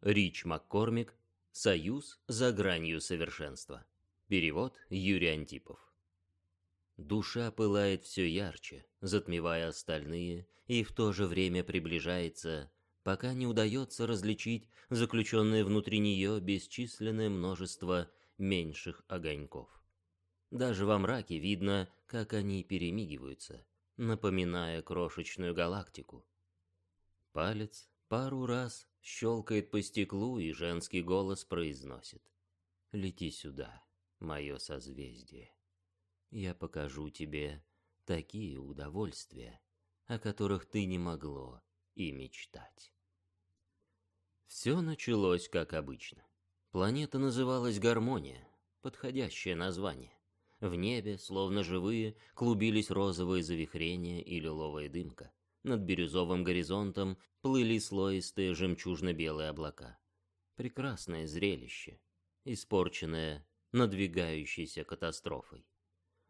Рич Маккормик. Союз за гранью совершенства. Перевод Юрий Антипов. Душа пылает все ярче, затмевая остальные, и в то же время приближается, пока не удается различить заключенное внутри нее бесчисленное множество меньших огоньков. Даже во мраке видно, как они перемигиваются, напоминая крошечную галактику. Палец пару раз щелкает по стеклу, и женский голос произносит «Лети сюда, мое созвездие. Я покажу тебе такие удовольствия, о которых ты не могло и мечтать». Все началось как обычно. Планета называлась Гармония, подходящее название. В небе, словно живые, клубились розовые завихрения и лиловая дымка. Над бирюзовым горизонтом плыли слоистые жемчужно-белые облака. Прекрасное зрелище, испорченное надвигающейся катастрофой.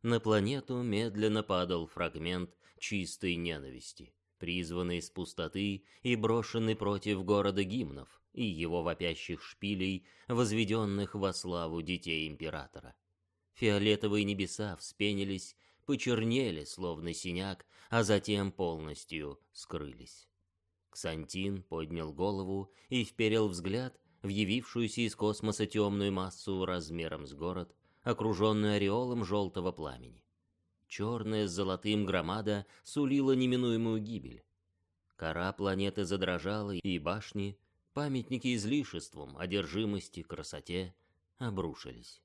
На планету медленно падал фрагмент чистой ненависти, призванный из пустоты и брошенный против города гимнов и его вопящих шпилей, возведенных во славу детей Императора. Фиолетовые небеса вспенились почернели, словно синяк, а затем полностью скрылись. Ксантин поднял голову и вперил взгляд в явившуюся из космоса темную массу размером с город, окруженную ореолом желтого пламени. Черная с золотым громада сулила неминуемую гибель. Кора планеты задрожала, и башни, памятники излишеством, одержимости, красоте, обрушились.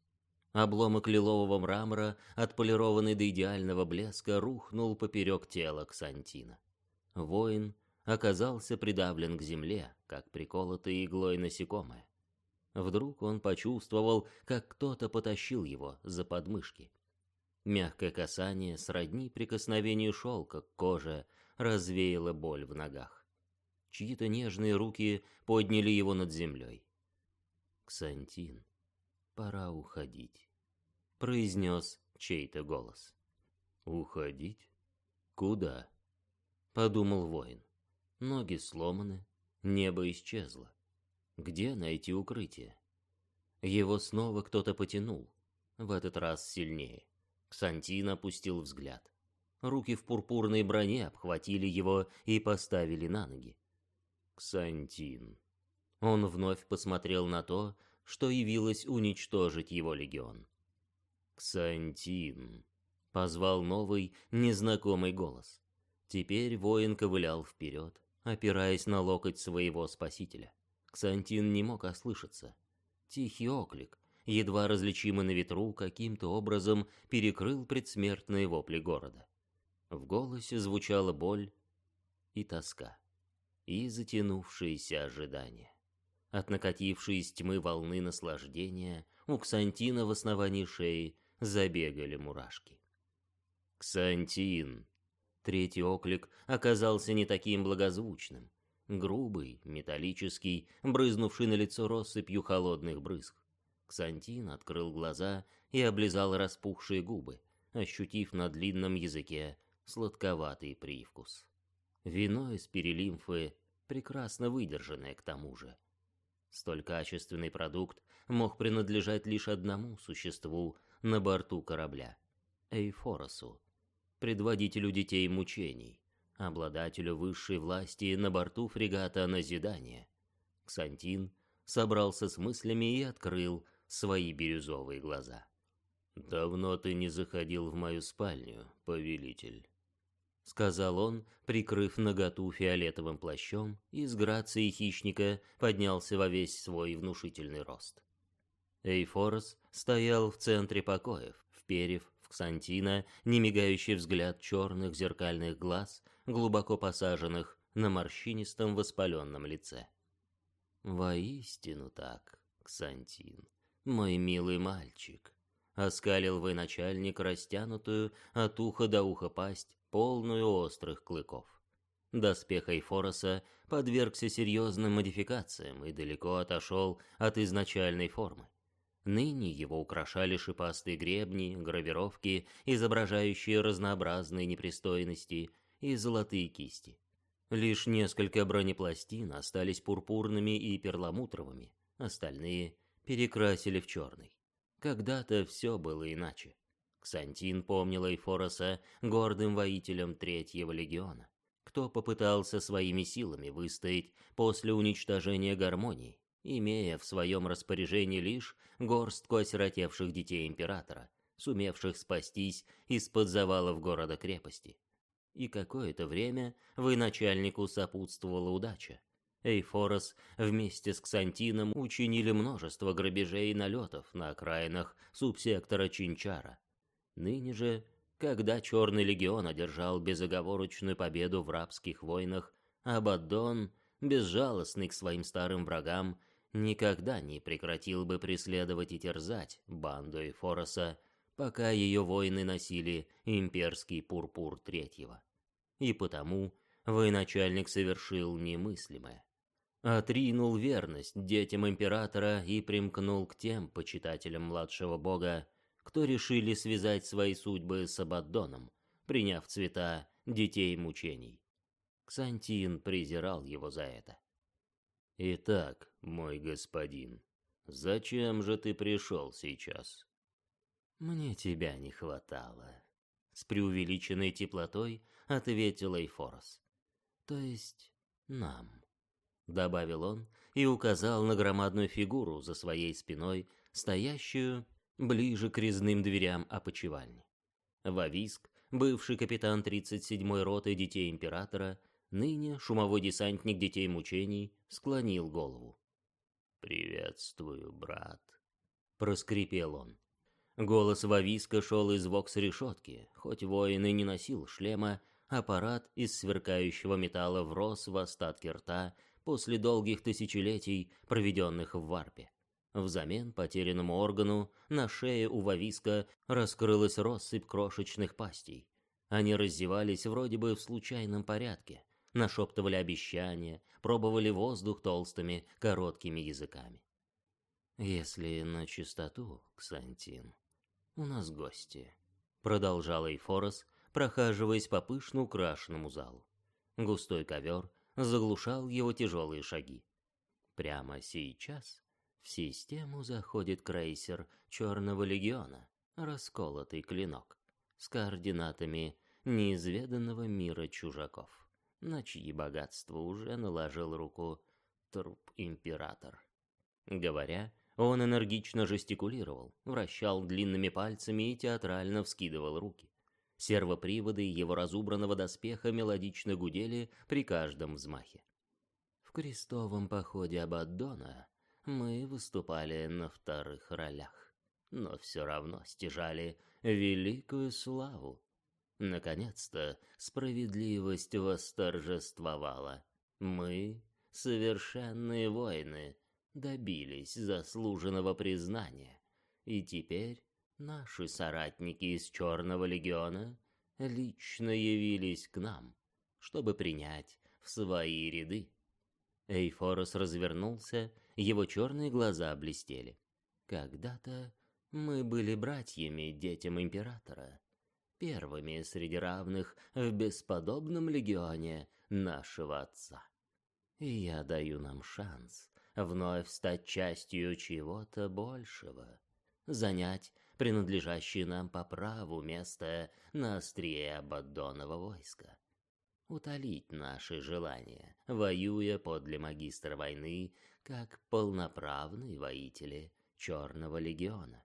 Обломок лилового мрамора, отполированный до идеального блеска, рухнул поперек тела Ксантина. Воин оказался придавлен к земле, как приколотый иглой насекомое. Вдруг он почувствовал, как кто-то потащил его за подмышки. Мягкое касание, сродни прикосновению шелка к коже, развеяло боль в ногах. Чьи-то нежные руки подняли его над землей. Ксантин пора уходить», — произнес чей-то голос. «Уходить? Куда?» — подумал воин. Ноги сломаны, небо исчезло. Где найти укрытие? Его снова кто-то потянул, в этот раз сильнее. Ксантин опустил взгляд. Руки в пурпурной броне обхватили его и поставили на ноги. Ксантин. Он вновь посмотрел на то, что явилось уничтожить его легион. «Ксантин!» — позвал новый, незнакомый голос. Теперь воин ковылял вперед, опираясь на локоть своего спасителя. Ксантин не мог ослышаться. Тихий оклик, едва различимый на ветру, каким-то образом перекрыл предсмертные вопли города. В голосе звучала боль и тоска, и затянувшееся ожидание. От накатившей из тьмы волны наслаждения у Ксантина в основании шеи забегали мурашки. «Ксантин!» Третий оклик оказался не таким благозвучным. Грубый, металлический, брызнувший на лицо россыпью холодных брызг. Ксантин открыл глаза и облизал распухшие губы, ощутив на длинном языке сладковатый привкус. Вино из перелимфы, прекрасно выдержанное к тому же, Столь качественный продукт мог принадлежать лишь одному существу на борту корабля — Эйфоросу, предводителю детей мучений, обладателю высшей власти на борту фрегата Назидания. Ксантин собрался с мыслями и открыл свои бирюзовые глаза. «Давно ты не заходил в мою спальню, повелитель». — сказал он, прикрыв наготу фиолетовым плащом, и с грацией хищника поднялся во весь свой внушительный рост. Эйфорос стоял в центре покоев, вперев в Ксантина немигающий взгляд черных зеркальных глаз, глубоко посаженных на морщинистом воспаленном лице. «Воистину так, Ксантин, мой милый мальчик», — оскалил военачальник растянутую от уха до уха пасть, полную острых клыков. Доспех Эйфороса подвергся серьезным модификациям и далеко отошел от изначальной формы. Ныне его украшали шипастые гребни, гравировки, изображающие разнообразные непристойности, и золотые кисти. Лишь несколько бронепластин остались пурпурными и перламутровыми, остальные перекрасили в черный. Когда-то все было иначе. Ксантин помнил Эйфороса гордым воителем Третьего легиона, кто попытался своими силами выстоять после уничтожения гармонии, имея в своем распоряжении лишь горстку осиротевших детей императора, сумевших спастись из-под завалов города-крепости. И какое-то время военачальнику сопутствовала удача. Эйфорос вместе с Ксантином учинили множество грабежей и налетов на окраинах субсектора Чинчара. Ныне же, когда Черный легион одержал безоговорочную победу в рабских войнах, Абаддон, безжалостный к своим старым врагам, никогда не прекратил бы преследовать и терзать банду Эйфороса, пока ее воины носили имперский пурпур третьего. И потому военачальник совершил немыслимое отринул верность детям императора и примкнул к тем почитателям младшего бога, кто решили связать свои судьбы с Абаддоном, приняв цвета детей мучений. Ксантин презирал его за это. «Итак, мой господин, зачем же ты пришел сейчас?» «Мне тебя не хватало», — с преувеличенной теплотой ответил Эйфорос. «То есть нам». — добавил он и указал на громадную фигуру за своей спиной, стоящую ближе к резным дверям опочивальни. Вависк, бывший капитан 37-й роты детей императора, ныне шумовой десантник детей мучений, склонил голову. «Приветствую, брат», — проскрипел он. Голос Вависка шел из вокс-решетки, хоть воин и не носил шлема, аппарат из сверкающего металла врос в остатки рта после долгих тысячелетий, проведенных в варпе. Взамен потерянному органу на шее у Вависка раскрылась россыпь крошечных пастей. Они раздевались вроде бы в случайном порядке, нашептывали обещания, пробовали воздух толстыми, короткими языками. «Если на чистоту, Ксантин, у нас гости», — продолжал Эйфорос, прохаживаясь по пышно украшенному залу. Густой ковер заглушал его тяжелые шаги. Прямо сейчас в систему заходит крейсер Черного Легиона, расколотый клинок, с координатами неизведанного мира чужаков, на чьи богатства уже наложил руку труп-император. Говоря, он энергично жестикулировал, вращал длинными пальцами и театрально вскидывал руки. Сервоприводы его разубранного доспеха мелодично гудели при каждом взмахе. В крестовом походе Абаддона мы выступали на вторых ролях, но все равно стяжали великую славу. Наконец-то справедливость восторжествовала. Мы, совершенные воины, добились заслуженного признания, и теперь Наши соратники из Черного легиона лично явились к нам, чтобы принять в свои ряды. Эйфорос развернулся, его черные глаза блестели. Когда-то мы были братьями, детям императора, первыми среди равных в бесподобном легионе нашего отца. И я даю нам шанс вновь стать частью чего-то большего, занять принадлежащее нам по праву место на острие Абаддонова войска. Утолить наши желания, воюя подле магистра войны, как полноправные воители Черного легиона.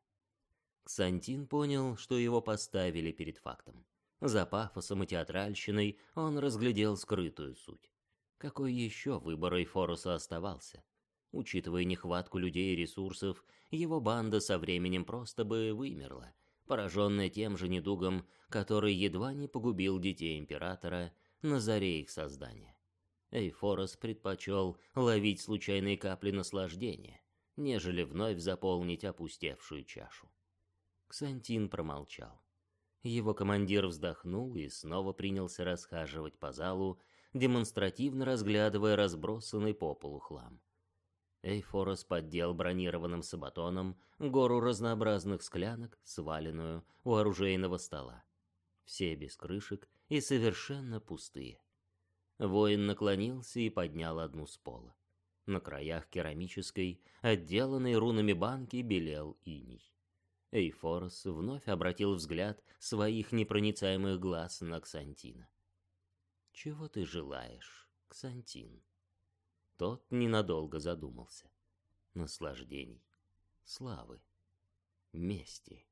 Ксантин понял, что его поставили перед фактом. За пафосом и театральщиной он разглядел скрытую суть. Какой еще выбор Эйфоруса оставался? Учитывая нехватку людей и ресурсов, его банда со временем просто бы вымерла, пораженная тем же недугом, который едва не погубил детей Императора на заре их создания. Эйфорос предпочел ловить случайные капли наслаждения, нежели вновь заполнить опустевшую чашу. Ксантин промолчал. Его командир вздохнул и снова принялся расхаживать по залу, демонстративно разглядывая разбросанный по полу хлам. Эйфорос поддел бронированным сабатоном гору разнообразных склянок, сваленную у оружейного стола. Все без крышек и совершенно пустые. Воин наклонился и поднял одну с пола. На краях керамической, отделанной рунами банки, белел иней. Эйфорос вновь обратил взгляд своих непроницаемых глаз на Ксантина. «Чего ты желаешь, Ксантин?» Тот ненадолго задумался. Наслаждений, славы, мести.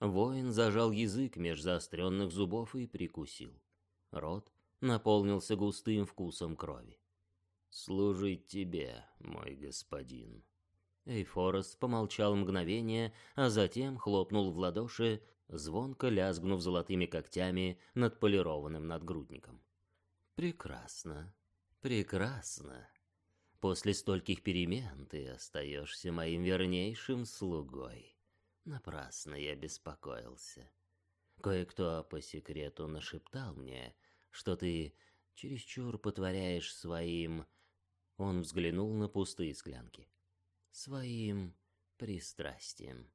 Воин зажал язык меж заостренных зубов и прикусил. Рот наполнился густым вкусом крови. «Служить тебе, мой господин». Эйфорос помолчал мгновение, а затем хлопнул в ладоши, звонко лязгнув золотыми когтями над полированным надгрудником. «Прекрасно, прекрасно. После стольких перемен ты остаешься моим вернейшим слугой. Напрасно я беспокоился. Кое-кто по секрету нашептал мне, что ты чересчур потворяешь своим... Он взглянул на пустые склянки. Своим пристрастием.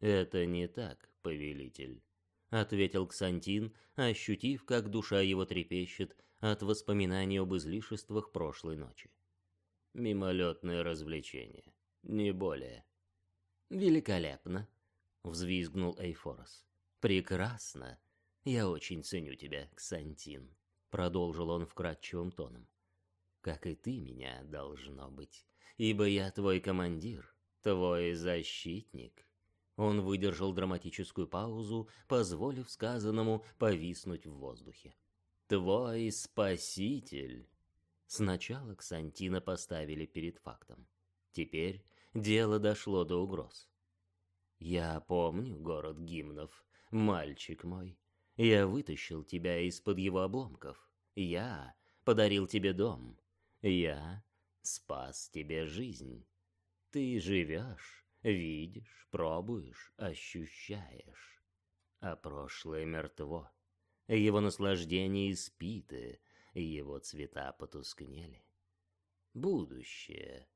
«Это не так, повелитель», — ответил Ксантин, ощутив, как душа его трепещет от воспоминаний об излишествах прошлой ночи. «Мимолетное развлечение, не более». «Великолепно», — взвизгнул Эйфорос. «Прекрасно. Я очень ценю тебя, Ксантин», — продолжил он вкрадчивым тоном. «Как и ты меня, должно быть, ибо я твой командир, твой защитник». Он выдержал драматическую паузу, позволив сказанному повиснуть в воздухе. «Твой спаситель!» Сначала Ксантина поставили перед фактом. Теперь дело дошло до угроз. «Я помню город гимнов, мальчик мой. Я вытащил тебя из-под его обломков. Я подарил тебе дом. Я спас тебе жизнь. Ты живешь, видишь, пробуешь, ощущаешь. А прошлое мертво. Его наслаждение испиты, его цвета потускнели. Будущее.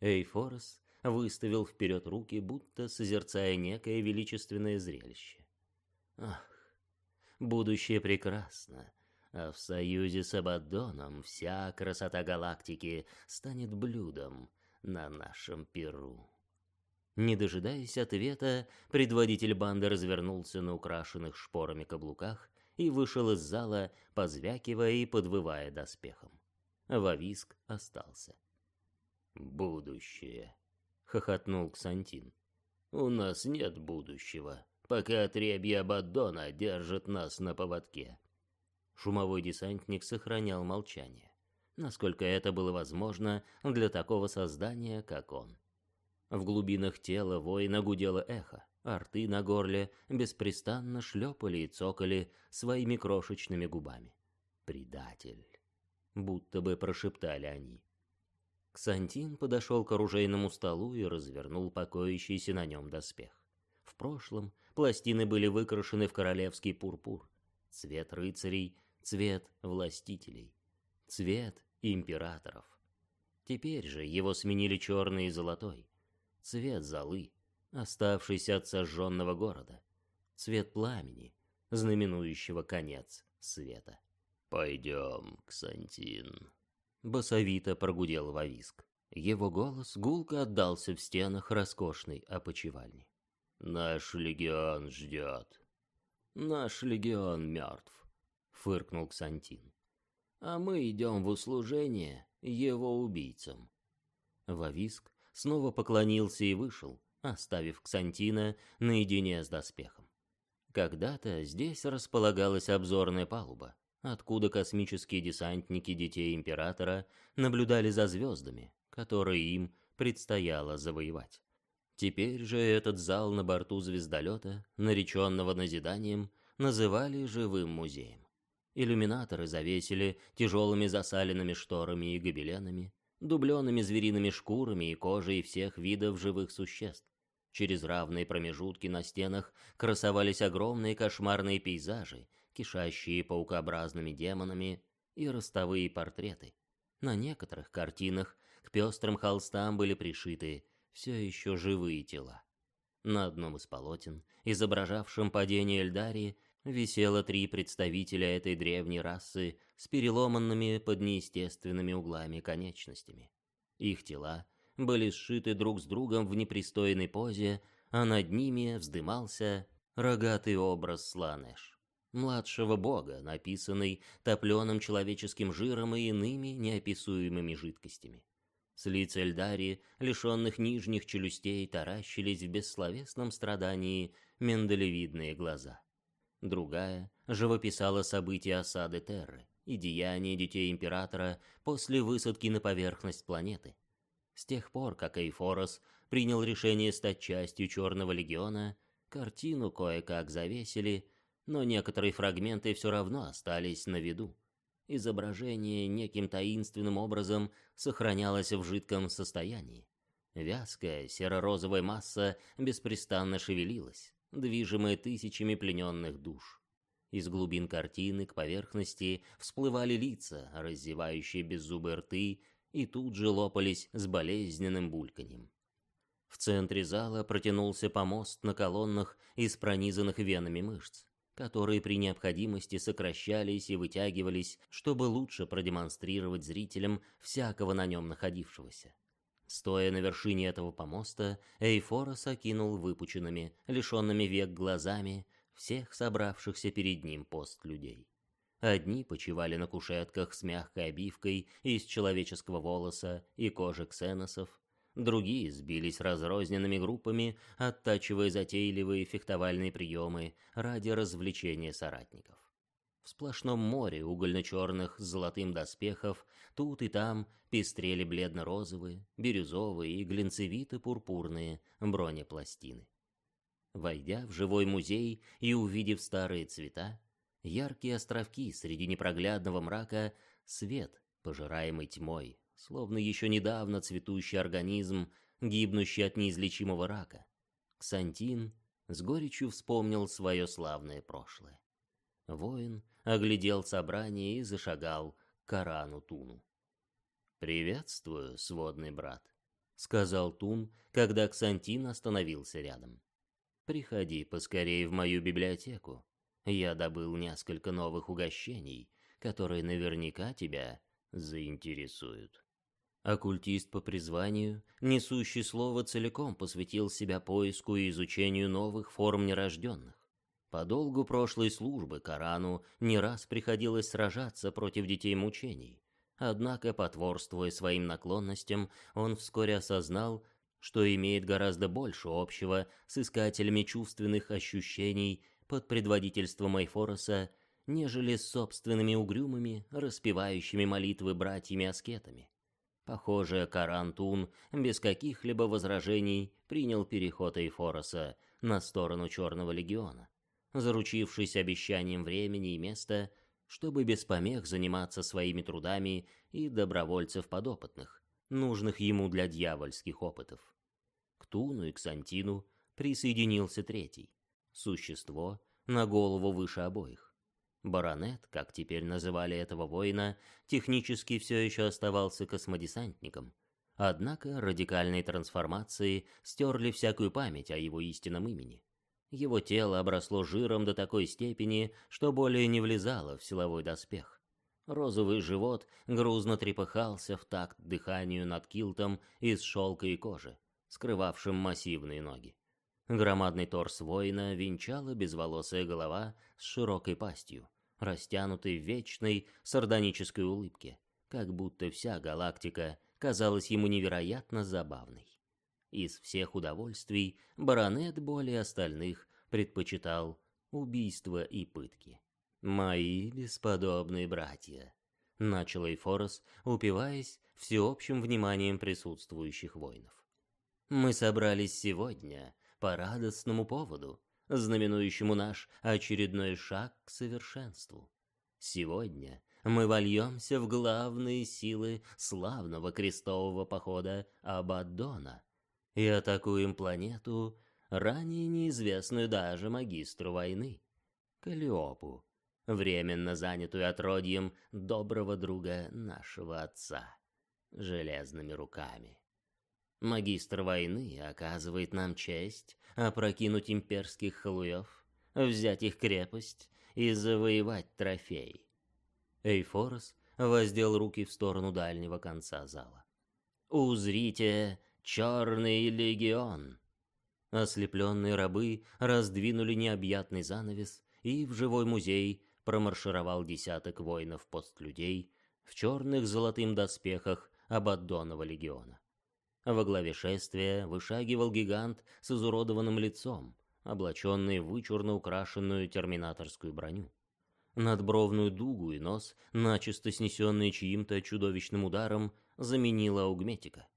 Эйфорос выставил вперед руки, будто созерцая некое величественное зрелище. Ах, будущее прекрасно, а в союзе с Абаддоном вся красота галактики станет блюдом на нашем перу. Не дожидаясь ответа, предводитель банды развернулся на украшенных шпорами каблуках и вышел из зала, позвякивая и подвывая доспехом. Вависк остался. «Будущее», — хохотнул Ксантин. «У нас нет будущего, пока отребья Абаддона держат нас на поводке». Шумовой десантник сохранял молчание, насколько это было возможно для такого создания, как он. В глубинах тела воина гудело эхо, а рты на горле беспрестанно шлепали и цокали своими крошечными губами. «Предатель!» Будто бы прошептали они. Ксантин подошел к оружейному столу и развернул покоящийся на нем доспех. В прошлом пластины были выкрашены в королевский пурпур. Цвет рыцарей, цвет властителей, цвет императоров. Теперь же его сменили черный и золотой. Цвет золы, оставшийся от сожженного города. Цвет пламени, знаменующего конец света. «Пойдем, Ксантин», басовито прогудел Вависк. Его голос гулко отдался в стенах роскошной опочивальни. «Наш легион ждет». «Наш легион мертв», — фыркнул Ксантин. «А мы идем в услужение его убийцам». Вависк снова поклонился и вышел, оставив Ксантина наедине с доспехом. Когда-то здесь располагалась обзорная палуба, откуда космические десантники детей Императора наблюдали за звездами, которые им предстояло завоевать. Теперь же этот зал на борту звездолета, нареченного назиданием, называли живым музеем. Иллюминаторы завесили тяжелыми засаленными шторами и гобеленами, дубленными звериными шкурами и кожей всех видов живых существ. Через равные промежутки на стенах красовались огромные кошмарные пейзажи, кишащие паукообразными демонами, и ростовые портреты. На некоторых картинах к пестрым холстам были пришиты все еще живые тела. На одном из полотен, изображавшем падение Эльдарии, висело три представителя этой древней расы с переломанными под неестественными углами конечностями. Их тела были сшиты друг с другом в непристойной позе, а над ними вздымался рогатый образ Сланеш, младшего бога, написанный топленым человеческим жиром и иными неописуемыми жидкостями. С лиц Эльдари, лишенных нижних челюстей, таращились в бессловесном страдании менделевидные глаза. Другая живописала события осады Терры и деяния детей Императора после высадки на поверхность планеты. С тех пор, как Эйфорос принял решение стать частью Черного Легиона, картину кое-как завесили, но некоторые фрагменты все равно остались на виду. Изображение неким таинственным образом сохранялось в жидком состоянии. Вязкая серо-розовая масса беспрестанно шевелилась, движимая тысячами плененных душ. Из глубин картины к поверхности всплывали лица, раззевающие беззубые рты, и тут же лопались с болезненным бульканьем. В центре зала протянулся помост на колоннах из пронизанных венами мышц, которые при необходимости сокращались и вытягивались, чтобы лучше продемонстрировать зрителям всякого на нем находившегося. Стоя на вершине этого помоста, Эйфорос окинул выпученными, лишенными век глазами всех собравшихся перед ним пост людей. Одни почивали на кушетках с мягкой обивкой из человеческого волоса и кожи ксеносов, другие сбились разрозненными группами, оттачивая затейливые фехтовальные приемы ради развлечения соратников. В сплошном море угольно-черных с золотым доспехов тут и там пестрели бледно-розовые, бирюзовые и глинцевито-пурпурные бронепластины. Войдя в живой музей и увидев старые цвета, яркие островки среди непроглядного мрака, свет, пожираемый тьмой, словно еще недавно цветущий организм, гибнущий от неизлечимого рака, Ксантин с горечью вспомнил свое славное прошлое. Воин оглядел собрание и зашагал к Арану Туну. «Приветствую, сводный брат», — сказал Тун, когда Ксантин остановился рядом. «Приходи поскорее в мою библиотеку. Я добыл несколько новых угощений, которые наверняка тебя заинтересуют». Оккультист по призванию, несущий слово целиком посвятил себя поиску и изучению новых форм нерожденных. По долгу прошлой службы Корану не раз приходилось сражаться против детей мучений. Однако, потворствуя своим наклонностям, он вскоре осознал, что имеет гораздо больше общего с искателями чувственных ощущений под предводительством Айфороса, нежели с собственными угрюмыми, распевающими молитвы братьями-аскетами. Похоже, Карантун без каких-либо возражений принял переход Эйфороса на сторону Черного Легиона заручившись обещанием времени и места, чтобы без помех заниматься своими трудами и добровольцев подопытных, нужных ему для дьявольских опытов. К Туну и к Сантину присоединился третий, существо на голову выше обоих. Баронет, как теперь называли этого воина, технически все еще оставался космодесантником, однако радикальные трансформации стерли всякую память о его истинном имени. Его тело обросло жиром до такой степени, что более не влезало в силовой доспех. Розовый живот грузно трепыхался в такт дыханию над килтом из шелка и кожи, скрывавшим массивные ноги. Громадный торс воина венчала безволосая голова с широкой пастью, растянутой в вечной сардонической улыбке, как будто вся галактика казалась ему невероятно забавной. Из всех удовольствий баронет более остальных предпочитал убийства и пытки. «Мои бесподобные братья», — начал Эйфорос, упиваясь всеобщим вниманием присутствующих воинов. «Мы собрались сегодня по радостному поводу, знаменующему наш очередной шаг к совершенству. Сегодня мы вольемся в главные силы славного крестового похода Абаддона, и атакуем планету, ранее неизвестную даже магистру войны, Калиопу, временно занятую отродьем доброго друга нашего отца, железными руками. Магистр войны оказывает нам честь опрокинуть имперских халуев, взять их крепость и завоевать трофей. Эйфорос воздел руки в сторону дальнего конца зала. «Узрите черный легион!» Ослепленные рабы раздвинули необъятный занавес, и в живой музей промаршировал десяток воинов-постлюдей в черных золотым доспехах Абаддонова легиона. Во главе шествия вышагивал гигант с изуродованным лицом, облаченный в вычурно украшенную терминаторскую броню. Надбровную дугу и нос, начисто снесенные чьим-то чудовищным ударом, заменила аугметика.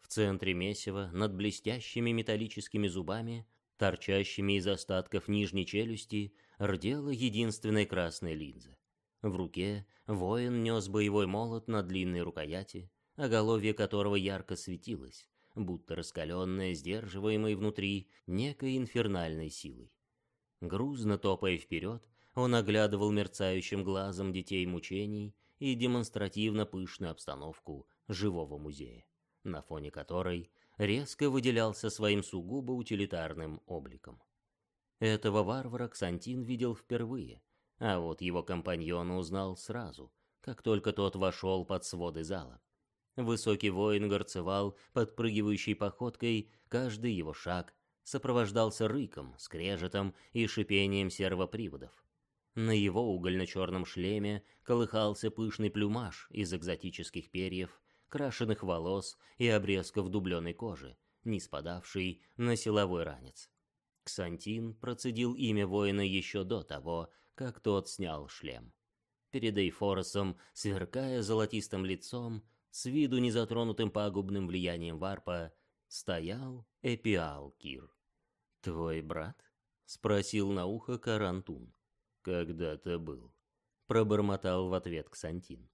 В центре месива, над блестящими металлическими зубами, торчащими из остатков нижней челюсти, рдела единственная красная линза. В руке воин нес боевой молот на длинной рукояти, оголовье которого ярко светилось, будто раскаленное, сдерживаемое внутри некой инфернальной силой. Грузно топая вперед, он оглядывал мерцающим глазом детей мучений и демонстративно пышную обстановку живого музея, на фоне которой резко выделялся своим сугубо утилитарным обликом. Этого варвара Ксантин видел впервые, а вот его компаньона узнал сразу, как только тот вошел под своды зала. Высокий воин горцевал подпрыгивающей походкой, каждый его шаг сопровождался рыком, скрежетом и шипением сервоприводов. На его угольно-черном шлеме колыхался пышный плюмаж из экзотических перьев, крашеных волос и обрезков дубленой кожи, не спадавший на силовой ранец. Ксантин процедил имя воина еще до того, как тот снял шлем. Перед Эйфоросом, сверкая золотистым лицом, с виду не затронутым пагубным влиянием варпа, стоял Эпиал Кир. «Твой брат?» — спросил на ухо Карантун. «Когда-то был», — пробормотал в ответ Ксантин.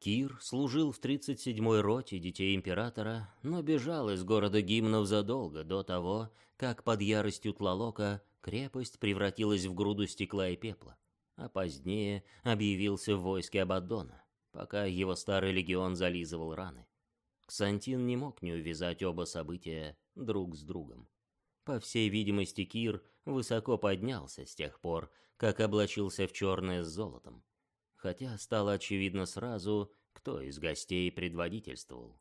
Кир служил в 37-й роте детей императора, но бежал из города гимнов задолго до того, как под яростью Тлалока крепость превратилась в груду стекла и пепла, а позднее объявился в войске Абаддона пока его старый легион зализывал раны. Ксантин не мог не увязать оба события друг с другом. По всей видимости, Кир высоко поднялся с тех пор, как облачился в черное с золотом. Хотя стало очевидно сразу, кто из гостей предводительствовал.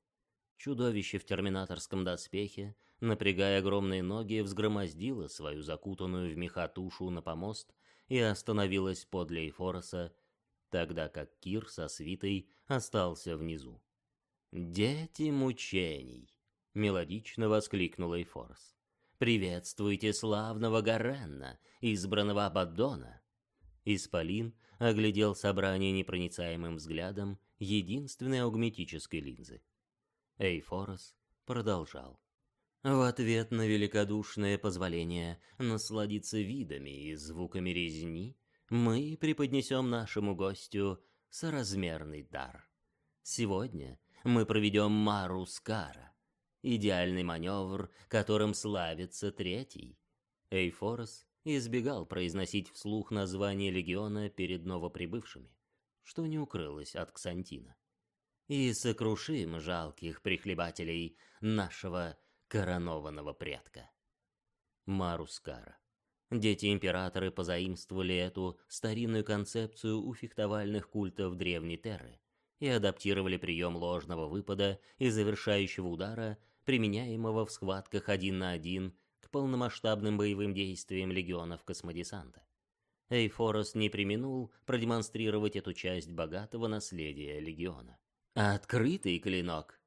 Чудовище в терминаторском доспехе, напрягая огромные ноги, взгромоздило свою закутанную в меха тушу на помост и остановилось подле Эйфороса, тогда как Кир со свитой остался внизу. «Дети мучений!» — мелодично воскликнул Эйфорс. «Приветствуйте славного Гаренна, избранного Абаддона!» Исполин оглядел собрание непроницаемым взглядом единственной аугметической линзы. Эйфорос продолжал. В ответ на великодушное позволение насладиться видами и звуками резни, мы преподнесем нашему гостю соразмерный дар. Сегодня мы проведем Мару Скара, идеальный маневр, которым славится третий. Эйфорос избегал произносить вслух название легиона перед новоприбывшими, что не укрылось от Ксантина. И сокрушим жалких прихлебателей нашего коронованного предка. Марускара. Дети-императоры позаимствовали эту старинную концепцию у фехтовальных культов Древней Терры и адаптировали прием ложного выпада и завершающего удара, применяемого в схватках один на один к полномасштабным боевым действиям легионов космодесанта. Эйфорос не применул продемонстрировать эту часть богатого наследия легиона. «Открытый клинок!»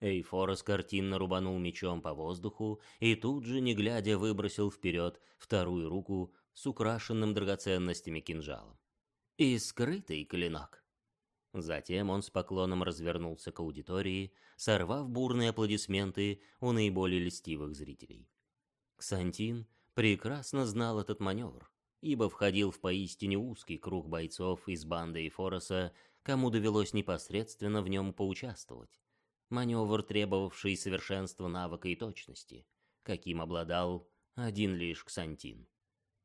Эйфорос картинно рубанул мечом по воздуху и тут же, не глядя, выбросил вперед вторую руку с украшенным драгоценностями кинжалом. И скрытый клинок. Затем он с поклоном развернулся к аудитории, сорвав бурные аплодисменты у наиболее льстивых зрителей. Ксантин прекрасно знал этот маневр, ибо входил в поистине узкий круг бойцов из банды Эйфороса, кому довелось непосредственно в нем поучаствовать маневр, требовавший совершенства навыка и точности, каким обладал один лишь Ксантин.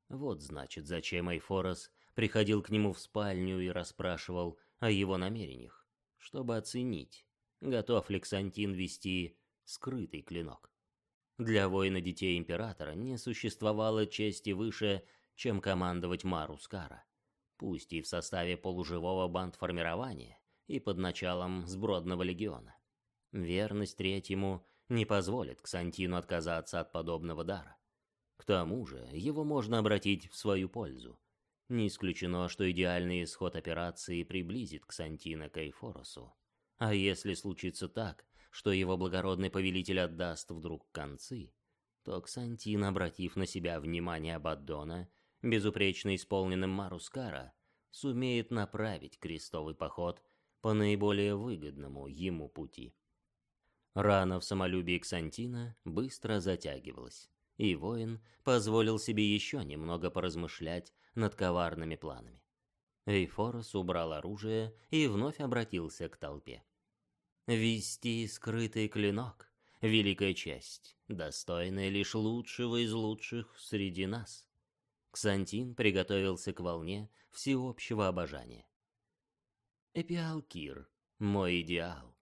Вот значит, зачем Айфорос приходил к нему в спальню и расспрашивал о его намерениях, чтобы оценить, готов ли Ксантин вести скрытый клинок. Для воина детей Императора не существовало чести выше, чем командовать Марускара. пусть и в составе полуживого бандформирования и под началом сбродного легиона. Верность третьему не позволит Ксантину отказаться от подобного дара. К тому же его можно обратить в свою пользу. Не исключено, что идеальный исход операции приблизит Ксантина к Эйфоросу. А если случится так, что его благородный повелитель отдаст вдруг концы, то Ксантин, обратив на себя внимание Абаддона, безупречно исполненным Марускара, сумеет направить крестовый поход по наиболее выгодному ему пути. Рана в самолюбии Ксантина быстро затягивалась и воин позволил себе еще немного поразмышлять над коварными планами. Эйфорос убрал оружие и вновь обратился к толпе. «Вести скрытый клинок — великая честь, достойная лишь лучшего из лучших среди нас». Ксантин приготовился к волне всеобщего обожания. «Эпиалкир, мой идеал,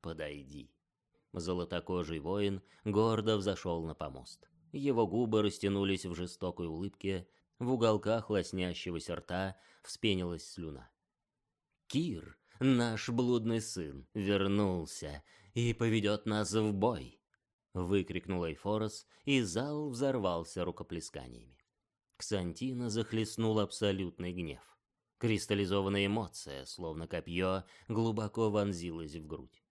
подойди». Золотокожий воин гордо взошел на помост. Его губы растянулись в жестокой улыбке, в уголках лоснящегося рта вспенилась слюна. «Кир, наш блудный сын, вернулся и поведет нас в бой!» Выкрикнул Эйфорос, и зал взорвался рукоплесканиями. Ксантина захлестнул абсолютный гнев. Кристаллизованная эмоция, словно копье, глубоко вонзилась в грудь.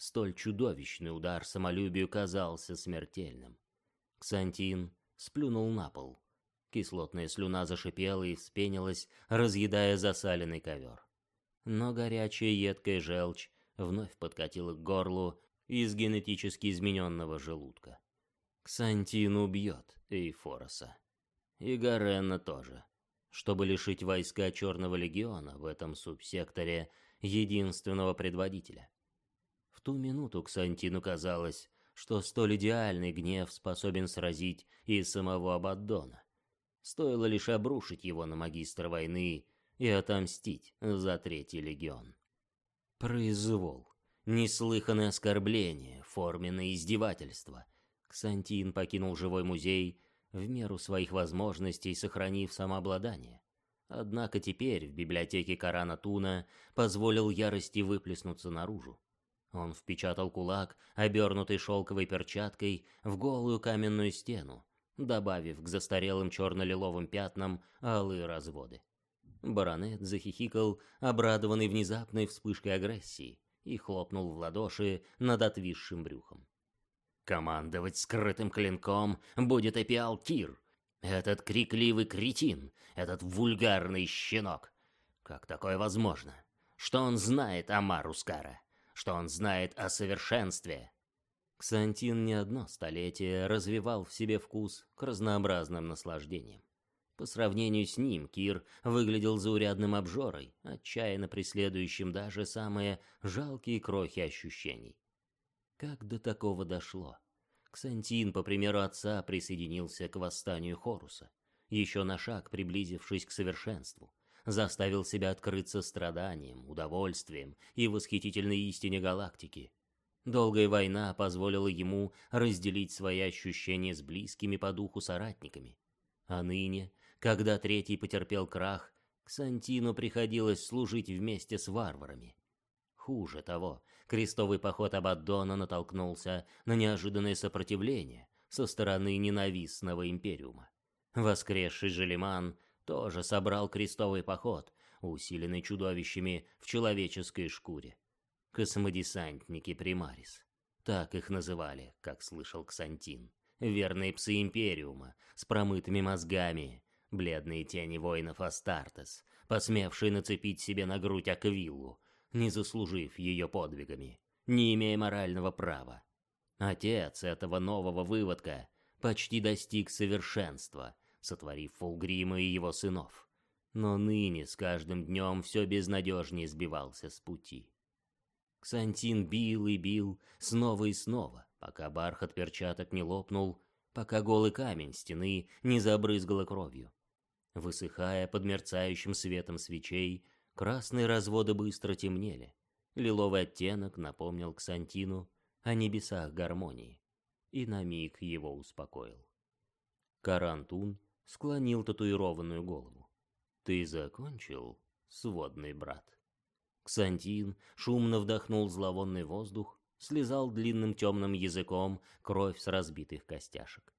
Столь чудовищный удар самолюбию казался смертельным. Ксантин сплюнул на пол. Кислотная слюна зашипела и вспенилась, разъедая засаленный ковер. Но горячая едкая желчь вновь подкатила к горлу из генетически измененного желудка. Ксантин убьет Эйфороса. И Гарена тоже. Чтобы лишить войска Черного Легиона в этом субсекторе единственного предводителя. В ту минуту Ксантину казалось, что столь идеальный гнев способен сразить и самого Абаддона. Стоило лишь обрушить его на магистра войны и отомстить за Третий Легион. Произвол, неслыханное оскорбление, форменное издевательство. Ксантин покинул живой музей в меру своих возможностей, сохранив самообладание. Однако теперь в библиотеке Карана Туна позволил ярости выплеснуться наружу. Он впечатал кулак, обернутый шелковой перчаткой, в голую каменную стену, добавив к застарелым черно-лиловым пятнам алые разводы. Баронет захихикал, обрадованный внезапной вспышкой агрессии, и хлопнул в ладоши над отвисшим брюхом. «Командовать скрытым клинком будет Эпиал Кир, этот крикливый кретин, этот вульгарный щенок. Как такое возможно? Что он знает о Марускара?» Что он знает о совершенстве. Ксантин не одно столетие развивал в себе вкус к разнообразным наслаждениям. По сравнению с ним Кир выглядел заурядным обжорой, отчаянно преследующим даже самые жалкие крохи ощущений. Как до такого дошло? Ксантин, по примеру отца, присоединился к восстанию Хоруса, еще на шаг приблизившись к совершенству заставил себя открыться страданием, удовольствием и восхитительной истине галактики. Долгая война позволила ему разделить свои ощущения с близкими по духу соратниками. А ныне, когда третий потерпел крах, Ксантину приходилось служить вместе с варварами. Хуже того, крестовый поход Абаддона натолкнулся на неожиданное сопротивление со стороны ненавистного империума. Воскресший Желеман тоже собрал крестовый поход, усиленный чудовищами в человеческой шкуре. Космодесантники Примарис. Так их называли, как слышал Ксантин. Верные псы Империума, с промытыми мозгами, бледные тени воинов Астартес, посмевшие нацепить себе на грудь Аквиллу, не заслужив ее подвигами, не имея морального права. Отец этого нового выводка почти достиг совершенства, сотворив Фулгрима и его сынов. Но ныне с каждым днем все безнадежнее сбивался с пути. Ксантин бил и бил снова и снова, пока бархат перчаток не лопнул, пока голый камень стены не забрызгало кровью. Высыхая под мерцающим светом свечей, красные разводы быстро темнели. Лиловый оттенок напомнил Ксантину о небесах гармонии, и на миг его успокоил. Карантун склонил татуированную голову. Ты закончил, сводный брат? Ксантин шумно вдохнул зловонный воздух, слезал длинным темным языком кровь с разбитых костяшек.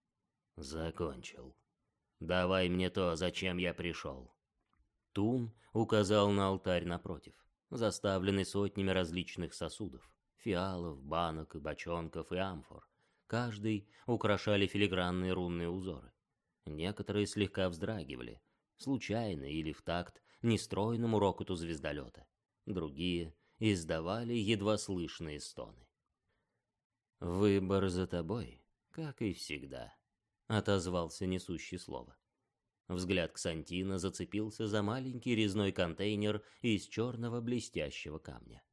Закончил. Давай мне то, зачем я пришел. Тун указал на алтарь напротив, заставленный сотнями различных сосудов, фиалов, банок, бочонков и амфор. Каждый украшали филигранные рунные узоры. Некоторые слегка вздрагивали, случайно или в такт нестройному рокоту звездолета. Другие издавали едва слышные стоны. «Выбор за тобой, как и всегда», — отозвался несущий слово. Взгляд Ксантина зацепился за маленький резной контейнер из черного блестящего камня.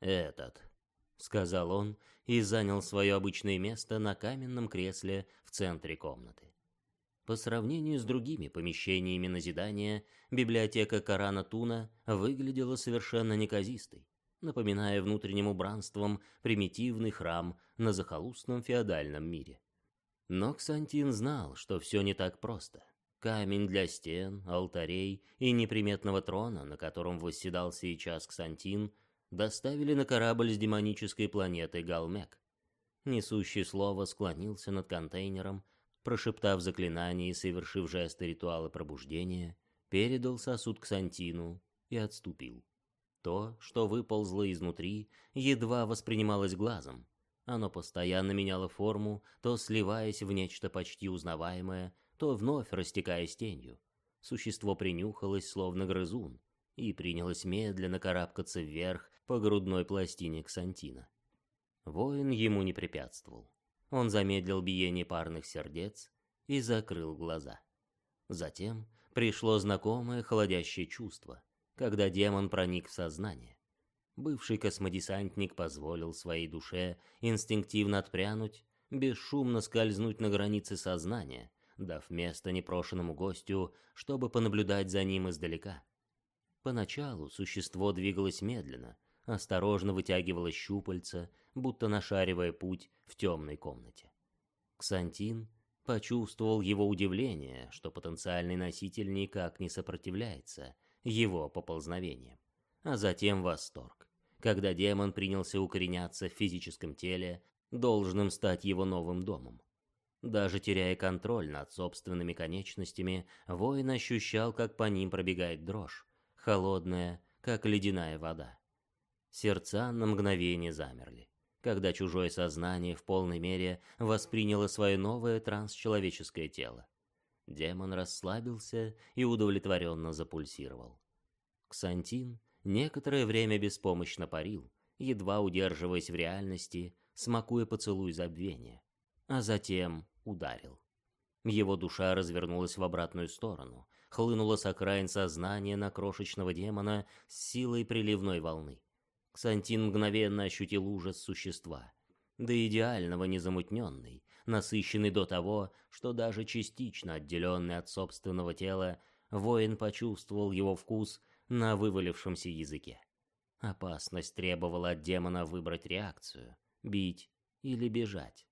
«Этот», — сказал он и занял свое обычное место на каменном кресле в центре комнаты. По сравнению с другими помещениями назидания, библиотека Корана Туна выглядела совершенно неказистой, напоминая внутренним убранством примитивный храм на захолустном феодальном мире. Но Ксантин знал, что все не так просто. Камень для стен, алтарей и неприметного трона, на котором восседал сейчас Ксантин, доставили на корабль с демонической планеты Галмек. Несущий слово склонился над контейнером, прошептав заклинание и совершив жесты ритуала пробуждения, передал сосуд к Сантину и отступил. То, что выползло изнутри, едва воспринималось глазом. Оно постоянно меняло форму, то сливаясь в нечто почти узнаваемое, то вновь растекаясь тенью. Существо принюхалось, словно грызун, и принялось медленно карабкаться вверх по грудной пластине Ксантина. Воин ему не препятствовал. Он замедлил биение парных сердец и закрыл глаза. Затем пришло знакомое холодящее чувство, когда демон проник в сознание. Бывший космодесантник позволил своей душе инстинктивно отпрянуть, бесшумно скользнуть на границе сознания, дав место непрошенному гостю, чтобы понаблюдать за ним издалека. Поначалу существо двигалось медленно, осторожно вытягивало щупальца, будто нашаривая путь в темной комнате. Ксантин почувствовал его удивление, что потенциальный носитель никак не сопротивляется его поползновениям, а затем восторг, когда демон принялся укореняться в физическом теле, должным стать его новым домом. Даже теряя контроль над собственными конечностями, воин ощущал, как по ним пробегает дрожь, холодная, как ледяная вода. Сердца на мгновение замерли когда чужое сознание в полной мере восприняло свое новое трансчеловеческое тело. Демон расслабился и удовлетворенно запульсировал. Ксантин некоторое время беспомощно парил, едва удерживаясь в реальности, смакуя поцелуй забвения, а затем ударил. Его душа развернулась в обратную сторону, хлынула с окраин сознания на крошечного демона с силой приливной волны. Ксантин мгновенно ощутил ужас существа, до идеального незамутненный, насыщенный до того, что даже частично отделенный от собственного тела, воин почувствовал его вкус на вывалившемся языке. Опасность требовала от демона выбрать реакцию, бить или бежать.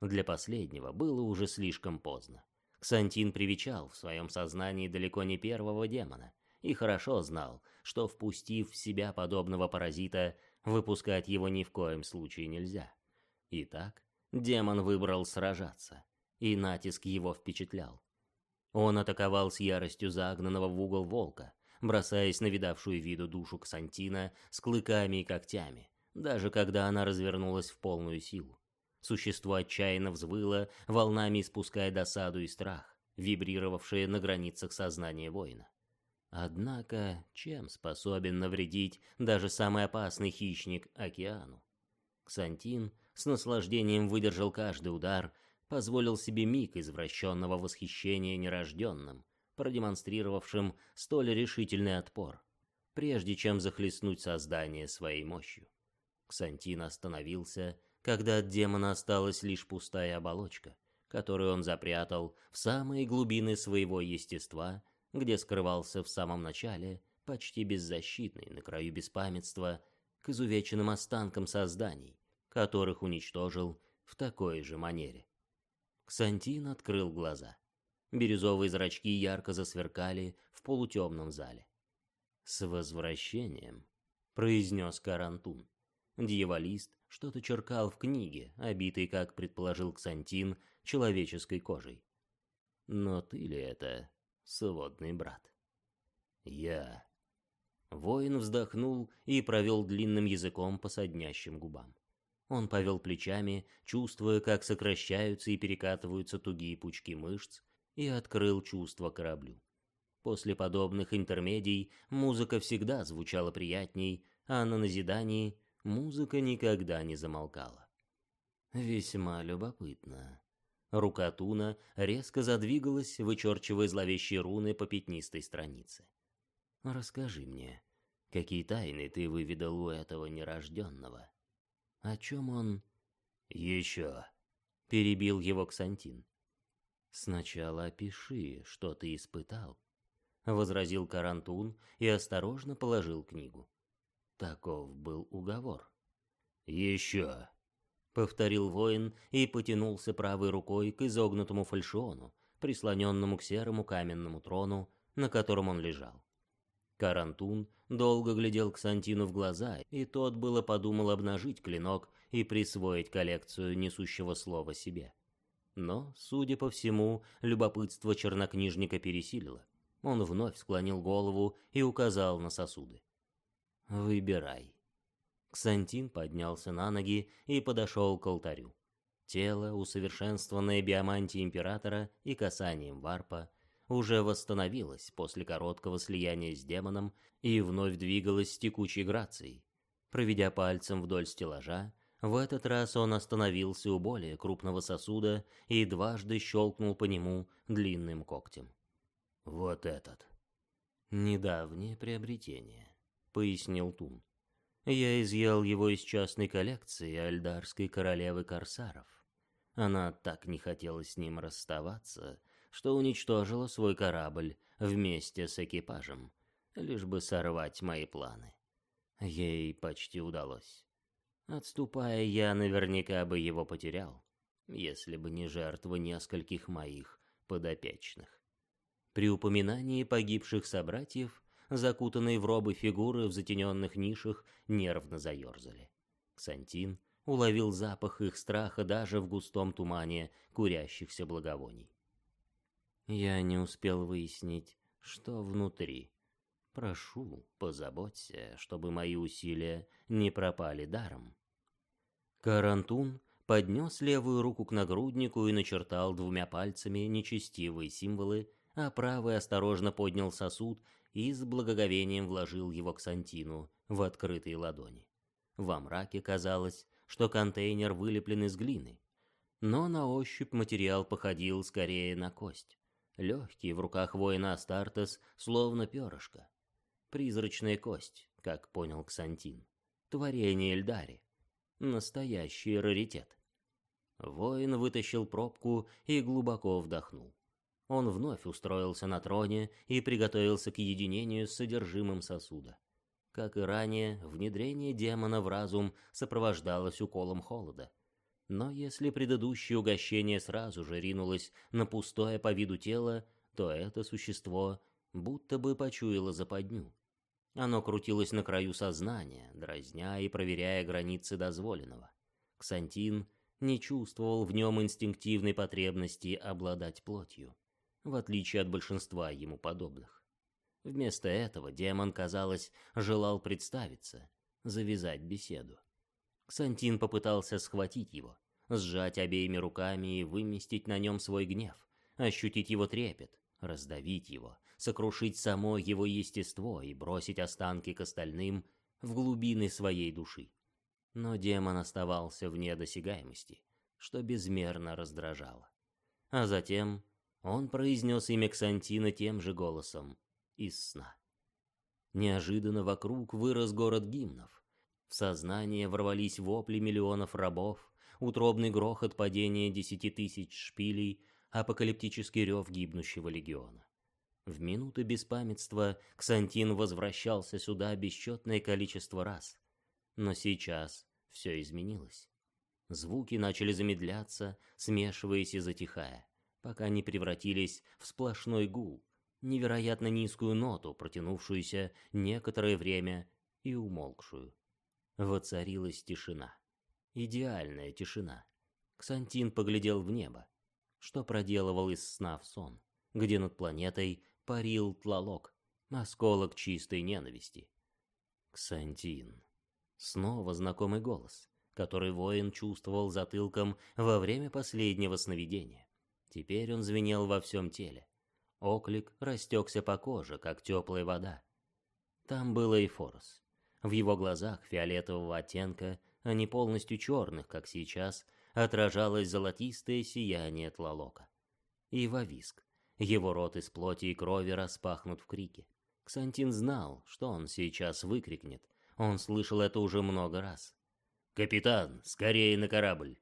Для последнего было уже слишком поздно. Ксантин привечал в своем сознании далеко не первого демона и хорошо знал, что, впустив в себя подобного паразита, выпускать его ни в коем случае нельзя. Итак, демон выбрал сражаться, и натиск его впечатлял. Он атаковал с яростью загнанного в угол волка, бросаясь на видавшую виду душу Ксантина с клыками и когтями, даже когда она развернулась в полную силу. Существо отчаянно взвыло, волнами испуская досаду и страх, вибрировавшие на границах сознания воина. Однако, чем способен навредить даже самый опасный хищник океану? Ксантин с наслаждением выдержал каждый удар, позволил себе миг извращенного восхищения нерожденным, продемонстрировавшим столь решительный отпор, прежде чем захлестнуть создание своей мощью. Ксантин остановился, когда от демона осталась лишь пустая оболочка, которую он запрятал в самые глубины своего естества – где скрывался в самом начале, почти беззащитный, на краю беспамятства, к изувеченным останкам созданий, которых уничтожил в такой же манере. Ксантин открыл глаза. Бирюзовые зрачки ярко засверкали в полутемном зале. «С возвращением», — произнес Карантун. Дьяволист что-то черкал в книге, обитой, как предположил Ксантин, человеческой кожей. «Но ты ли это, сводный брат?» «Я». Воин вздохнул и провел длинным языком по соднящим губам. Он повел плечами, чувствуя, как сокращаются и перекатываются тугие пучки мышц, и открыл чувство кораблю. После подобных интермедий музыка всегда звучала приятней, а на назидании музыка никогда не замолкала. Весьма любопытно. Рука Туна резко задвигалась, вычерчивая зловещие руны по пятнистой странице. «Расскажи мне, какие тайны ты выведал у этого нерожденного?» О чем он... Еще. Перебил его Ксантин. Сначала опиши, что ты испытал. Возразил Карантун и осторожно положил книгу. Таков был уговор. Еще. Повторил воин и потянулся правой рукой к изогнутому фальшиону, прислоненному к серому каменному трону, на котором он лежал. Карантун долго глядел к Сантину в глаза, и тот было подумал обнажить клинок и присвоить коллекцию несущего слова себе. Но, судя по всему, любопытство чернокнижника пересилило. Он вновь склонил голову и указал на сосуды. «Выбирай». Ксантин поднялся на ноги и подошел к алтарю. Тело, усовершенствованное биомантией императора и касанием варпа, уже восстановилась после короткого слияния с демоном и вновь двигалась с текучей грацией. Проведя пальцем вдоль стеллажа, в этот раз он остановился у более крупного сосуда и дважды щелкнул по нему длинным когтем. «Вот этот». «Недавнее приобретение», — пояснил Тун. «Я изъял его из частной коллекции альдарской королевы Корсаров. Она так не хотела с ним расставаться, что уничтожила свой корабль вместе с экипажем, лишь бы сорвать мои планы. Ей почти удалось. Отступая, я наверняка бы его потерял, если бы не жертва нескольких моих подопечных. При упоминании погибших собратьев, закутанные в робы фигуры в затененных нишах нервно заерзали. Ксантин уловил запах их страха даже в густом тумане курящихся благовоний. Я не успел выяснить, что внутри. Прошу, позаботься, чтобы мои усилия не пропали даром. Карантун поднес левую руку к нагруднику и начертал двумя пальцами нечестивые символы, а правый осторожно поднял сосуд и с благоговением вложил его к Сантину в открытые ладони. Во мраке казалось, что контейнер вылеплен из глины, но на ощупь материал походил скорее на кость легкий в руках воина Астартес, словно перышко. Призрачная кость, как понял Ксантин. Творение Эльдари. Настоящий раритет. Воин вытащил пробку и глубоко вдохнул. Он вновь устроился на троне и приготовился к единению с содержимым сосуда. Как и ранее, внедрение демона в разум сопровождалось уколом холода. Но если предыдущее угощение сразу же ринулось на пустое по виду тело, то это существо будто бы почуяло западню. Оно крутилось на краю сознания, дразня и проверяя границы дозволенного. Ксантин не чувствовал в нем инстинктивной потребности обладать плотью, в отличие от большинства ему подобных. Вместо этого демон, казалось, желал представиться, завязать беседу. Ксантин попытался схватить его, сжать обеими руками и выместить на нем свой гнев, ощутить его трепет, раздавить его, сокрушить само его естество и бросить останки к остальным в глубины своей души. Но демон оставался вне досягаемости, что безмерно раздражало. А затем он произнес имя Ксантина тем же голосом из сна. Неожиданно вокруг вырос город гимнов, в сознание ворвались вопли миллионов рабов, утробный грохот падения десяти тысяч шпилей, апокалиптический рев гибнущего легиона. В минуты беспамятства Ксантин возвращался сюда бесчетное количество раз. Но сейчас все изменилось. Звуки начали замедляться, смешиваясь и затихая, пока не превратились в сплошной гул, невероятно низкую ноту, протянувшуюся некоторое время и умолкшую. Воцарилась тишина. Идеальная тишина. Ксантин поглядел в небо, что проделывал из сна в сон, где над планетой парил Тлалок, осколок чистой ненависти. Ксантин. Снова знакомый голос, который воин чувствовал затылком во время последнего сновидения. Теперь он звенел во всем теле. Оклик растекся по коже, как теплая вода. Там было и Форос. В его глазах фиолетового оттенка, а не полностью черных, как сейчас, отражалось золотистое сияние Тлалока. И Вависк. Его рот из плоти и крови распахнут в крике. Ксантин знал, что он сейчас выкрикнет. Он слышал это уже много раз. «Капитан, скорее на корабль!»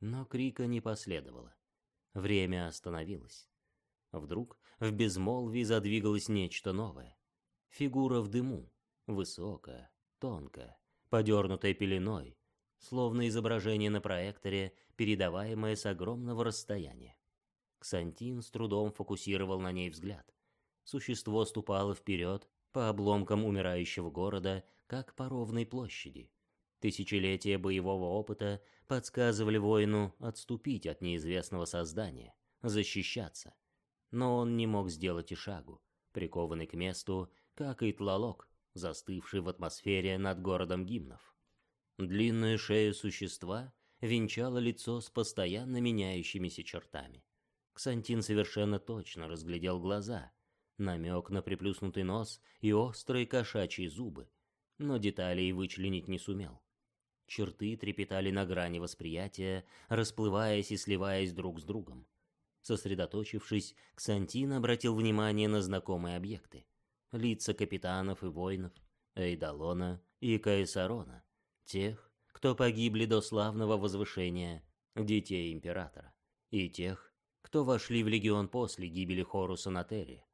Но крика не последовало. Время остановилось. Вдруг в безмолвии задвигалось нечто новое. Фигура в дыму, высокая, тонкая, подернутая пеленой, словно изображение на проекторе, передаваемое с огромного расстояния. Ксантин с трудом фокусировал на ней взгляд. Существо ступало вперед по обломкам умирающего города, как по ровной площади. Тысячелетия боевого опыта подсказывали воину отступить от неизвестного создания, защищаться. Но он не мог сделать и шагу, прикованный к месту, как и Тлалок, застывший в атмосфере над городом гимнов. Длинную шею существа венчало лицо с постоянно меняющимися чертами. Ксантин совершенно точно разглядел глаза, намек на приплюснутый нос и острые кошачьи зубы, но деталей вычленить не сумел. Черты трепетали на грани восприятия, расплываясь и сливаясь друг с другом. Сосредоточившись, Ксантин обратил внимание на знакомые объекты. Лица капитанов и воинов, Эйдалона и Каесарона, тех, кто погибли до славного возвышения детей императора, и тех, кто вошли в легион после гибели Хоруса на Терре.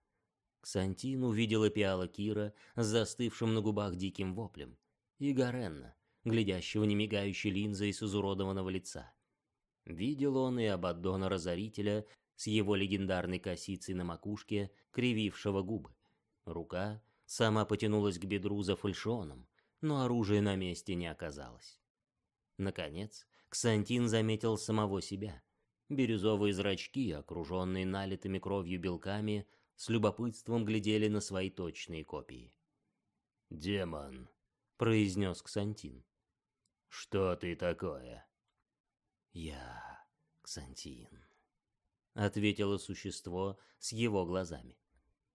Ксантин увидел Эпиала Кира с застывшим на губах диким воплем, и Гаренна, глядящего немигающей линзой с изуродованного лица. Видел он и Абаддона Разорителя с его легендарной косицей на макушке, кривившего губы. Рука сама потянулась к бедру за фальшионом, но оружия на месте не оказалось. Наконец, Ксантин заметил самого себя, Бирюзовые зрачки, окруженные налитыми кровью белками, с любопытством глядели на свои точные копии. «Демон», — произнес Ксантин. «Что ты такое?» «Я Ксантин», — ответило существо с его глазами.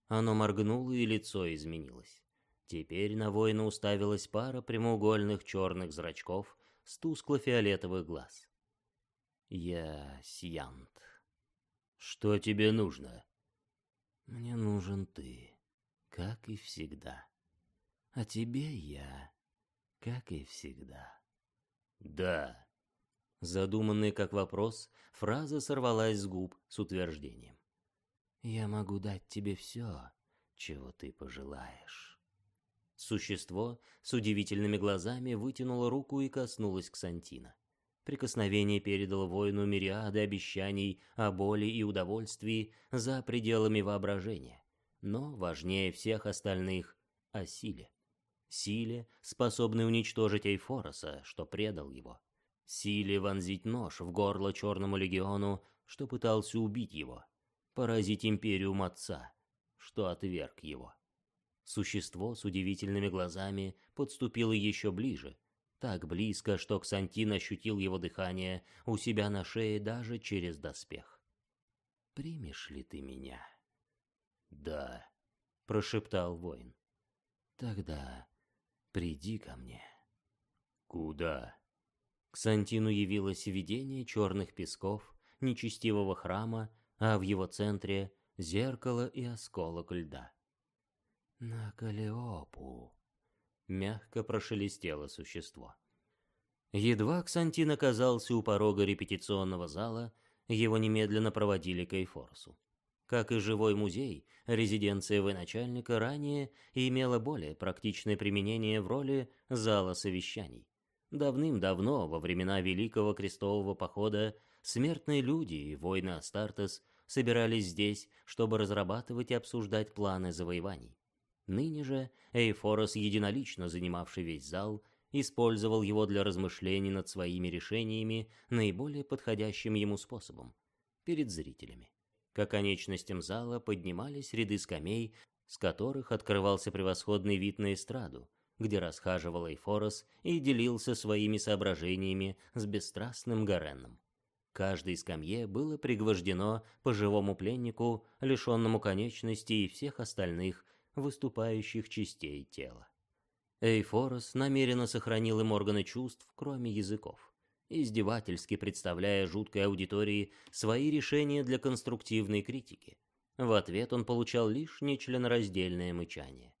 Оно моргнуло, и лицо изменилось. Теперь на воина уставилась пара прямоугольных черных зрачков с тускло-фиолетовых глаз. Я Сьянт. Что тебе нужно? Мне нужен ты, как и всегда. А тебе я, как и всегда. Да. Задуманный как вопрос, фраза сорвалась с губ с утверждением. Я могу дать тебе все, чего ты пожелаешь. Существо с удивительными глазами вытянуло руку и коснулось Ксантина. Прикосновение передало воину мириады обещаний о боли и удовольствии за пределами воображения, но важнее всех остальных — о силе. Силе, способной уничтожить Эйфороса, что предал его. Силе вонзить нож в горло Черному Легиону, что пытался убить его. Поразить Империум Отца, что отверг его. Существо с удивительными глазами подступило еще ближе — так близко, что Ксантин ощутил его дыхание у себя на шее даже через доспех. «Примешь ли ты меня?» «Да», — прошептал воин. «Тогда приди ко мне». «Куда?» Ксантину явилось видение черных песков, нечестивого храма, а в его центре — зеркало и осколок льда. «На Калиопу», мягко прошелестело существо. Едва Ксантин оказался у порога репетиционного зала, его немедленно проводили к Эйфорсу. Как и живой музей, резиденция военачальника ранее имела более практичное применение в роли зала совещаний. Давным-давно, во времена Великого Крестового Похода, смертные люди и воины Астартес собирались здесь, чтобы разрабатывать и обсуждать планы завоеваний. Ныне же Эйфорос, единолично занимавший весь зал, использовал его для размышлений над своими решениями наиболее подходящим ему способом – перед зрителями. К оконечностям зала поднимались ряды скамей, с которых открывался превосходный вид на эстраду, где расхаживал Эйфорос и делился своими соображениями с бесстрастным Гареном. Каждой скамье было пригвождено по живому пленнику, лишенному конечностей и всех остальных выступающих частей тела. Эйфорос намеренно сохранил им органы чувств, кроме языков, издевательски представляя жуткой аудитории свои решения для конструктивной критики. В ответ он получал лишь нечленораздельное мычание.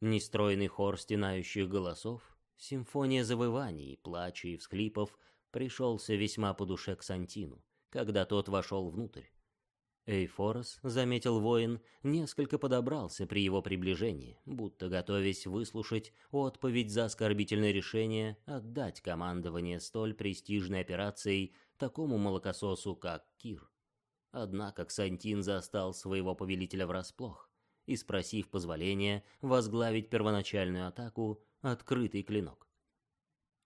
Нестройный хор стенающих голосов, симфония завываний, плача и всхлипов пришелся весьма по душе к Сантину, когда тот вошел внутрь. Эйфорос, заметил воин, несколько подобрался при его приближении, будто готовясь выслушать отповедь за оскорбительное решение отдать командование столь престижной операцией такому молокососу, как Кир. Однако Ксантин застал своего повелителя врасплох и, спросив позволения возглавить первоначальную атаку, открытый клинок.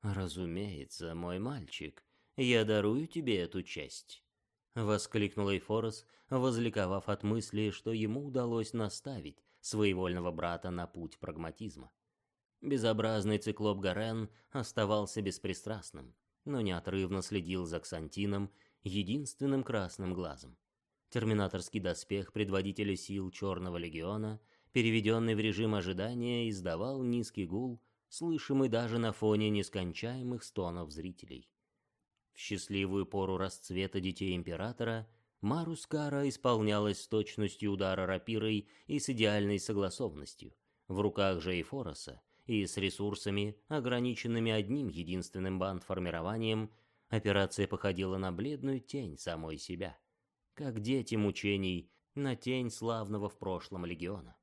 «Разумеется, мой мальчик, я дарую тебе эту честь». — воскликнул Эйфорос, возликовав от мысли, что ему удалось наставить своевольного брата на путь прагматизма. Безобразный циклоп Гарен оставался беспристрастным, но неотрывно следил за Ксантином единственным красным глазом. Терминаторский доспех предводителя сил Черного Легиона, переведенный в режим ожидания, издавал низкий гул, слышимый даже на фоне нескончаемых стонов зрителей. В счастливую пору расцвета детей Императора Марускара исполнялась с точностью удара рапирой и с идеальной согласованностью. В руках же Эйфороса и с ресурсами, ограниченными одним единственным бандформированием, операция походила на бледную тень самой себя, как дети мучений на тень славного в прошлом легиона.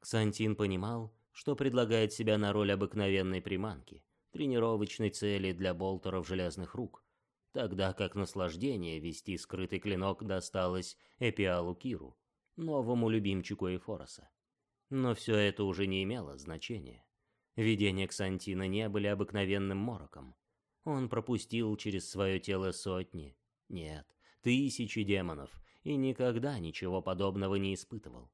Ксантин понимал, что предлагает себя на роль обыкновенной приманки, тренировочной цели для болтеров железных рук, тогда как наслаждение вести скрытый клинок досталось Эпиалу Киру, новому любимчику Эйфороса. Но все это уже не имело значения. Видения Ксантина не были обыкновенным мороком. Он пропустил через свое тело сотни, нет, тысячи демонов, и никогда ничего подобного не испытывал.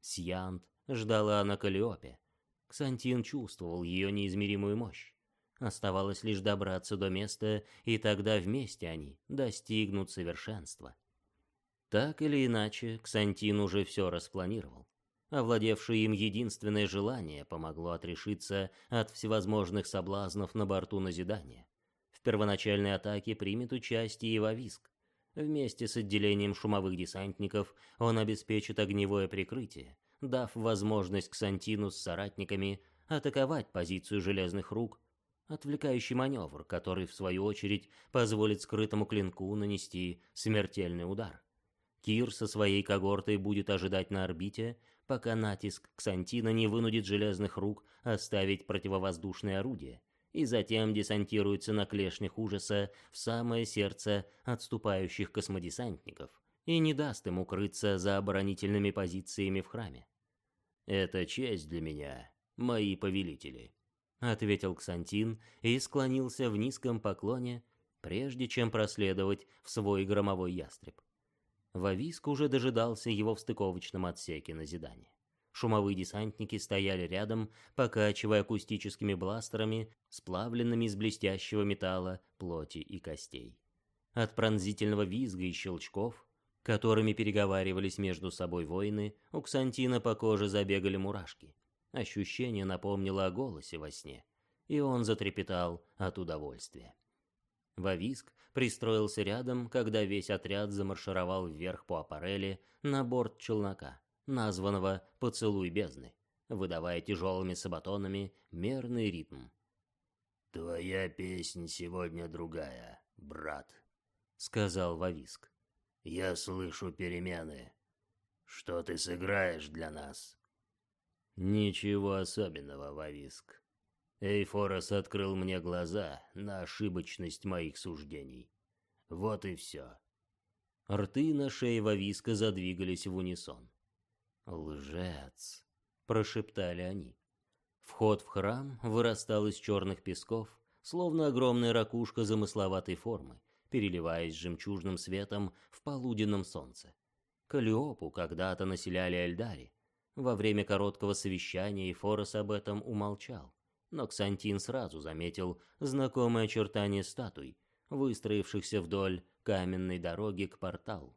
Сьянт ждала на Калиопе. Ксантин чувствовал ее неизмеримую мощь. Оставалось лишь добраться до места, и тогда вместе они достигнут совершенства. Так или иначе, Ксантин уже все распланировал. Овладевшее им единственное желание помогло отрешиться от всевозможных соблазнов на борту назидания. В первоначальной атаке примет участие и Вависк. Вместе с отделением шумовых десантников он обеспечит огневое прикрытие, дав возможность Ксантину с соратниками атаковать позицию железных рук отвлекающий маневр, который, в свою очередь, позволит скрытому клинку нанести смертельный удар. Кир со своей когортой будет ожидать на орбите, пока натиск Ксантина не вынудит железных рук оставить противовоздушное орудие, и затем десантируется на клешнях ужаса в самое сердце отступающих космодесантников и не даст им укрыться за оборонительными позициями в храме. «Это честь для меня, мои повелители», ответил Ксантин и склонился в низком поклоне, прежде чем проследовать в свой громовой ястреб. Вависк уже дожидался его в стыковочном отсеке назидания. Шумовые десантники стояли рядом, покачивая акустическими бластерами, сплавленными из блестящего металла, плоти и костей. От пронзительного визга и щелчков, которыми переговаривались между собой воины, у Ксантина по коже забегали мурашки. Ощущение напомнило о голосе во сне, и он затрепетал от удовольствия. Вависк пристроился рядом, когда весь отряд замаршировал вверх по аппарели на борт челнока, названного «Поцелуй бездны», выдавая тяжелыми сабатонами мерный ритм. «Твоя песня сегодня другая, брат», — сказал Вависк. «Я слышу перемены. Что ты сыграешь для нас?» Ничего особенного, Вависк. Эйфорос открыл мне глаза на ошибочность моих суждений. Вот и все. Рты на шее Вависка задвигались в унисон. «Лжец!» — прошептали они. Вход в храм вырастал из черных песков, словно огромная ракушка замысловатой формы, переливаясь жемчужным светом в полуденном солнце. Калиопу когда-то населяли Эльдари. Во время короткого совещания Эфорос об этом умолчал, но Ксантин сразу заметил знакомые очертания статуй, выстроившихся вдоль каменной дороги к порталу.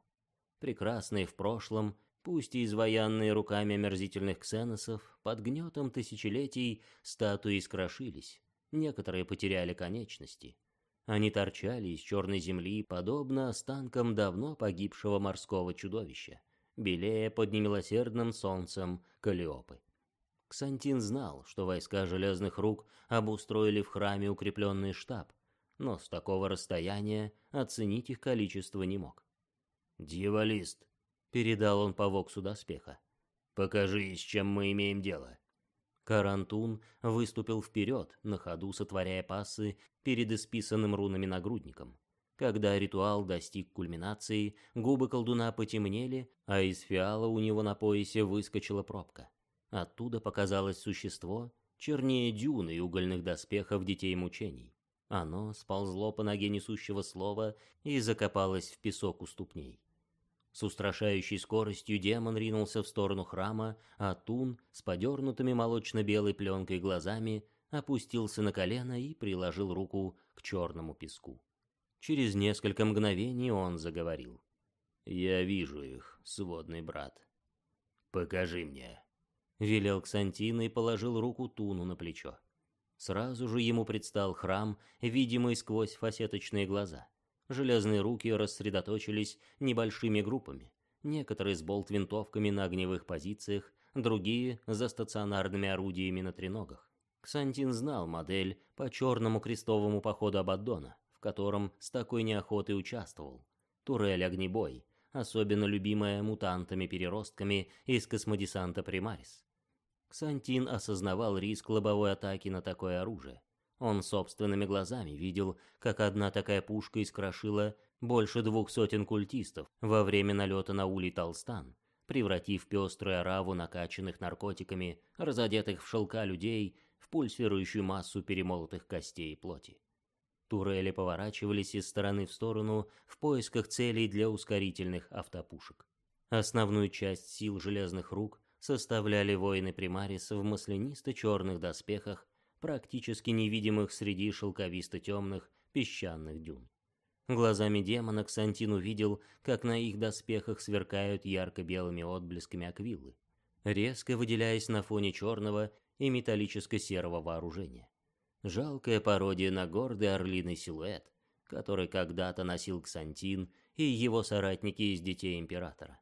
Прекрасные в прошлом, пусть и изваянные руками омерзительных ксеносов, под гнетом тысячелетий статуи скрошились, некоторые потеряли конечности. Они торчали из черной земли, подобно останкам давно погибшего морского чудовища, белее под немилосердным солнцем Калиопы. Ксантин знал, что войска Железных Рук обустроили в храме укрепленный штаб, но с такого расстояния оценить их количество не мог. «Дьяволист», — передал он по воксу доспеха, — «покажи, с чем мы имеем дело». Карантун выступил вперед, на ходу сотворяя пассы перед исписанным рунами нагрудником. Когда ритуал достиг кульминации, губы колдуна потемнели, а из фиала у него на поясе выскочила пробка. Оттуда показалось существо, чернее дюны и угольных доспехов детей мучений. Оно сползло по ноге несущего слова и закопалось в песок у ступней. С устрашающей скоростью демон ринулся в сторону храма, а Тун с подернутыми молочно-белой пленкой глазами опустился на колено и приложил руку к черному песку. Через несколько мгновений он заговорил. «Я вижу их, сводный брат. Покажи мне», — велел Ксантин и положил руку Туну на плечо. Сразу же ему предстал храм, видимый сквозь фасеточные глаза. Железные руки рассредоточились небольшими группами. Некоторые с болт-винтовками на огневых позициях, другие за стационарными орудиями на треногах. Ксантин знал модель по черному крестовому походу Абаддона, котором с такой неохотой участвовал. Турель-огнебой, особенно любимая мутантами-переростками из космодесанта Примарис. Ксантин осознавал риск лобовой атаки на такое оружие. Он собственными глазами видел, как одна такая пушка искрошила больше двух сотен культистов во время налета на улей Толстан, превратив пеструю ораву накачанных наркотиками, разодетых в шелка людей, в пульсирующую массу перемолотых костей и плоти. Турели поворачивались из стороны в сторону в поисках целей для ускорительных автопушек. Основную часть сил железных рук составляли воины Примарис в маслянисто-черных доспехах практически невидимых среди шелковисто-темных песчаных дюн. Глазами демона Ксантин увидел, как на их доспехах сверкают ярко-белыми отблесками аквилы, резко выделяясь на фоне черного и металлическо-серого вооружения. Жалкая пародия на гордый орлиный силуэт, который когда-то носил Ксантин и его соратники из Детей Императора.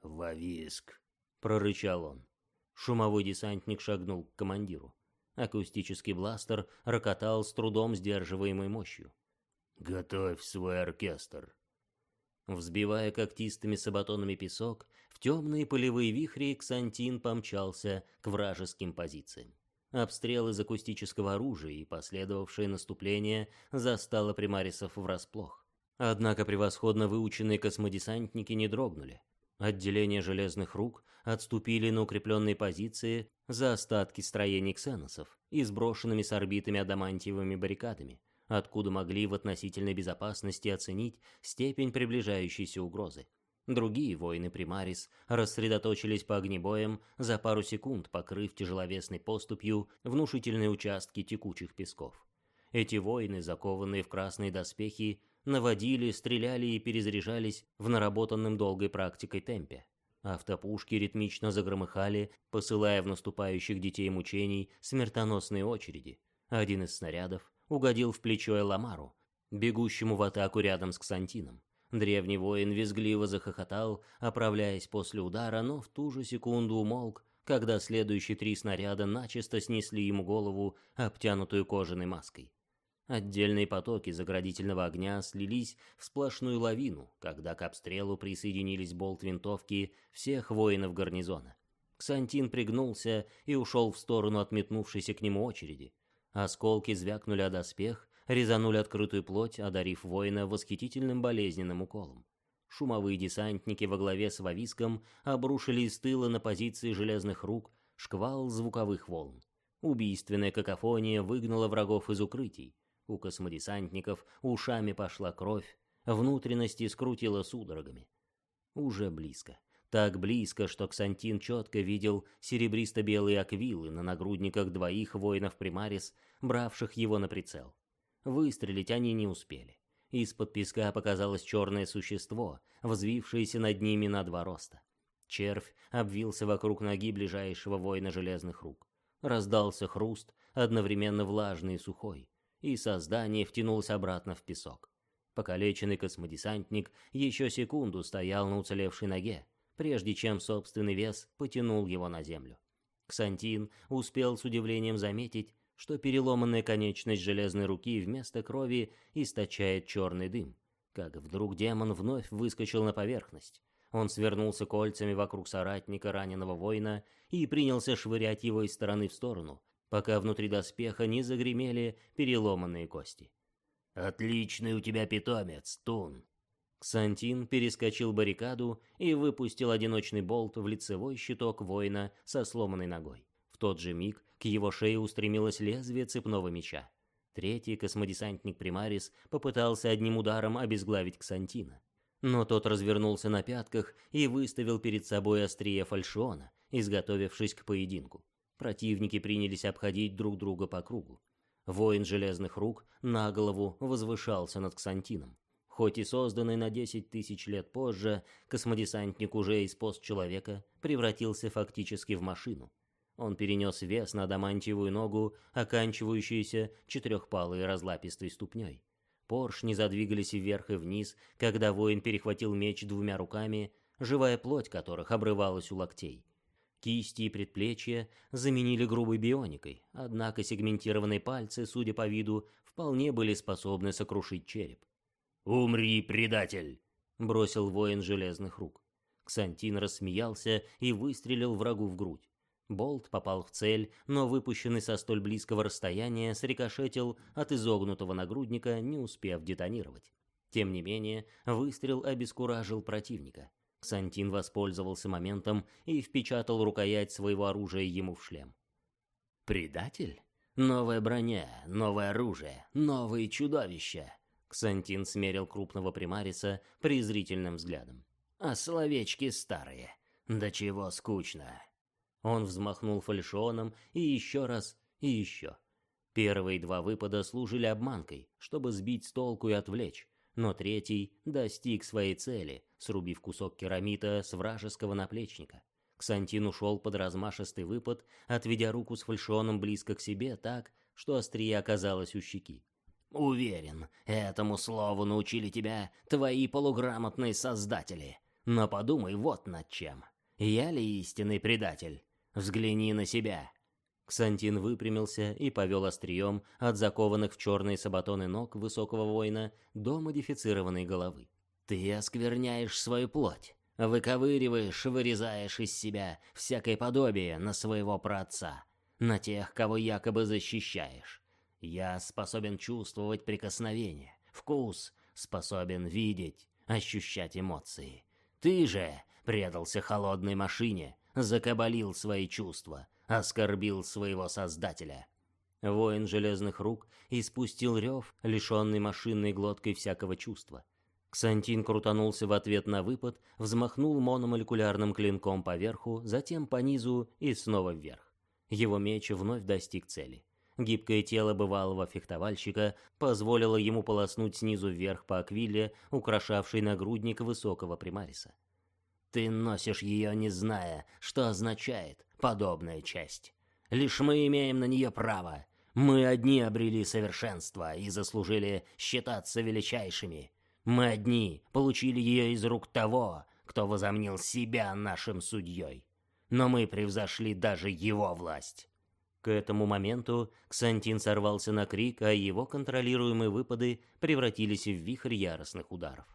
«Вависк!» — прорычал он. Шумовой десантник шагнул к командиру. Акустический бластер рокотал с трудом сдерживаемой мощью. «Готовь свой оркестр!» Взбивая когтистыми сабатонами песок, в темные полевые вихри Ксантин помчался к вражеским позициям. Обстрел из акустического оружия и последовавшее наступление застало примарисов врасплох. Однако превосходно выученные космодесантники не дрогнули. Отделения железных рук отступили на укрепленные позиции за остатки строений ксеносов и сброшенными с орбитами адамантиевыми баррикадами, откуда могли в относительной безопасности оценить степень приближающейся угрозы. Другие воины Примарис рассредоточились по огнебоям за пару секунд, покрыв тяжеловесной поступью внушительные участки текучих песков. Эти воины, закованные в красные доспехи, наводили, стреляли и перезаряжались в наработанном долгой практикой темпе. Автопушки ритмично загромыхали, посылая в наступающих детей мучений смертоносные очереди. Один из снарядов угодил в плечо Эламару, бегущему в атаку рядом с Ксантином. Древний воин визгливо захохотал, оправляясь после удара, но в ту же секунду умолк, когда следующие три снаряда начисто снесли ему голову, обтянутую кожаной маской. Отдельные потоки заградительного огня слились в сплошную лавину, когда к обстрелу присоединились болт-винтовки всех воинов гарнизона. Ксантин пригнулся и ушел в сторону отметнувшейся к нему очереди. Осколки звякнули о доспех, резанули открытую плоть, одарив воина восхитительным болезненным уколом. Шумовые десантники во главе с Вависком обрушили из тыла на позиции железных рук шквал звуковых волн. Убийственная какофония выгнала врагов из укрытий. У космодесантников ушами пошла кровь, внутренности скрутило судорогами. Уже близко. Так близко, что Ксантин четко видел серебристо-белые аквилы на нагрудниках двоих воинов Примарис, бравших его на прицел. Выстрелить они не успели. Из-под песка показалось черное существо, взвившееся над ними на два роста. Червь обвился вокруг ноги ближайшего воина железных рук. Раздался хруст, одновременно влажный и сухой, и создание втянулось обратно в песок. Покалеченный космодесантник еще секунду стоял на уцелевшей ноге, прежде чем собственный вес потянул его на землю. Ксантин успел с удивлением заметить, что переломанная конечность железной руки вместо крови источает черный дым. Как вдруг демон вновь выскочил на поверхность. Он свернулся кольцами вокруг соратника раненого воина и принялся швырять его из стороны в сторону, пока внутри доспеха не загремели переломанные кости. «Отличный у тебя питомец, Тун!» Ксантин перескочил баррикаду и выпустил одиночный болт в лицевой щиток воина со сломанной ногой. В тот же миг к его шее устремилось лезвие цепного меча. Третий космодесантник Примарис попытался одним ударом обезглавить Ксантина. Но тот развернулся на пятках и выставил перед собой острие фальшиона, изготовившись к поединку. Противники принялись обходить друг друга по кругу. Воин железных рук на голову возвышался над Ксантином. Хоть и созданный на 10 тысяч лет позже, космодесантник уже из постчеловека превратился фактически в машину. Он перенес вес на адамантиевую ногу, оканчивающуюся четырехпалой разлапистой ступней. Поршни задвигались вверх и вниз, когда воин перехватил меч двумя руками, живая плоть которых обрывалась у локтей. Кисти и предплечья заменили грубой бионикой, однако сегментированные пальцы, судя по виду, вполне были способны сокрушить череп. «Умри, предатель!» — бросил воин железных рук. Ксантин рассмеялся и выстрелил врагу в грудь. Болт попал в цель, но выпущенный со столь близкого расстояния срикошетил от изогнутого нагрудника, не успев детонировать. Тем не менее, выстрел обескуражил противника. Ксантин воспользовался моментом и впечатал рукоять своего оружия ему в шлем. «Предатель? Новая броня, новое оружие, новые чудовища!» Ксантин смерил крупного примариса презрительным взглядом. «А словечки старые. Да чего скучно!» Он взмахнул фальшионом и еще раз, и еще. Первые два выпада служили обманкой, чтобы сбить с толку и отвлечь, но третий достиг своей цели, срубив кусок керамита с вражеского наплечника. Ксантин ушел под размашистый выпад, отведя руку с фальшионом близко к себе так, что острие оказалось у щеки. «Уверен, этому слову научили тебя твои полуграмотные создатели. Но подумай вот над чем. Я ли истинный предатель? Взгляни на себя!» Ксантин выпрямился и повел острием от закованных в черные сабатоны ног высокого воина до модифицированной головы. «Ты оскверняешь свою плоть, выковыриваешь, вырезаешь из себя всякое подобие на своего праотца, на тех, кого якобы защищаешь. Я способен чувствовать прикосновение, вкус, способен видеть, ощущать эмоции. Ты же предался холодной машине, закабалил свои чувства, оскорбил своего создателя. Воин железных рук испустил рев, лишенный машинной глоткой всякого чувства. Ксантин крутанулся в ответ на выпад, взмахнул мономолекулярным клинком поверху, затем по низу и снова вверх. Его меч вновь достиг цели. Гибкое тело бывалого фехтовальщика позволило ему полоснуть снизу вверх по аквиле, украшавшей нагрудник высокого примариса. Ты носишь ее, не зная, что означает подобная часть. Лишь мы имеем на нее право. Мы одни обрели совершенство и заслужили считаться величайшими. Мы одни получили ее из рук того, кто возомнил себя нашим судьей. Но мы превзошли даже его власть. К этому моменту Ксантин сорвался на крик, а его контролируемые выпады превратились в вихрь яростных ударов.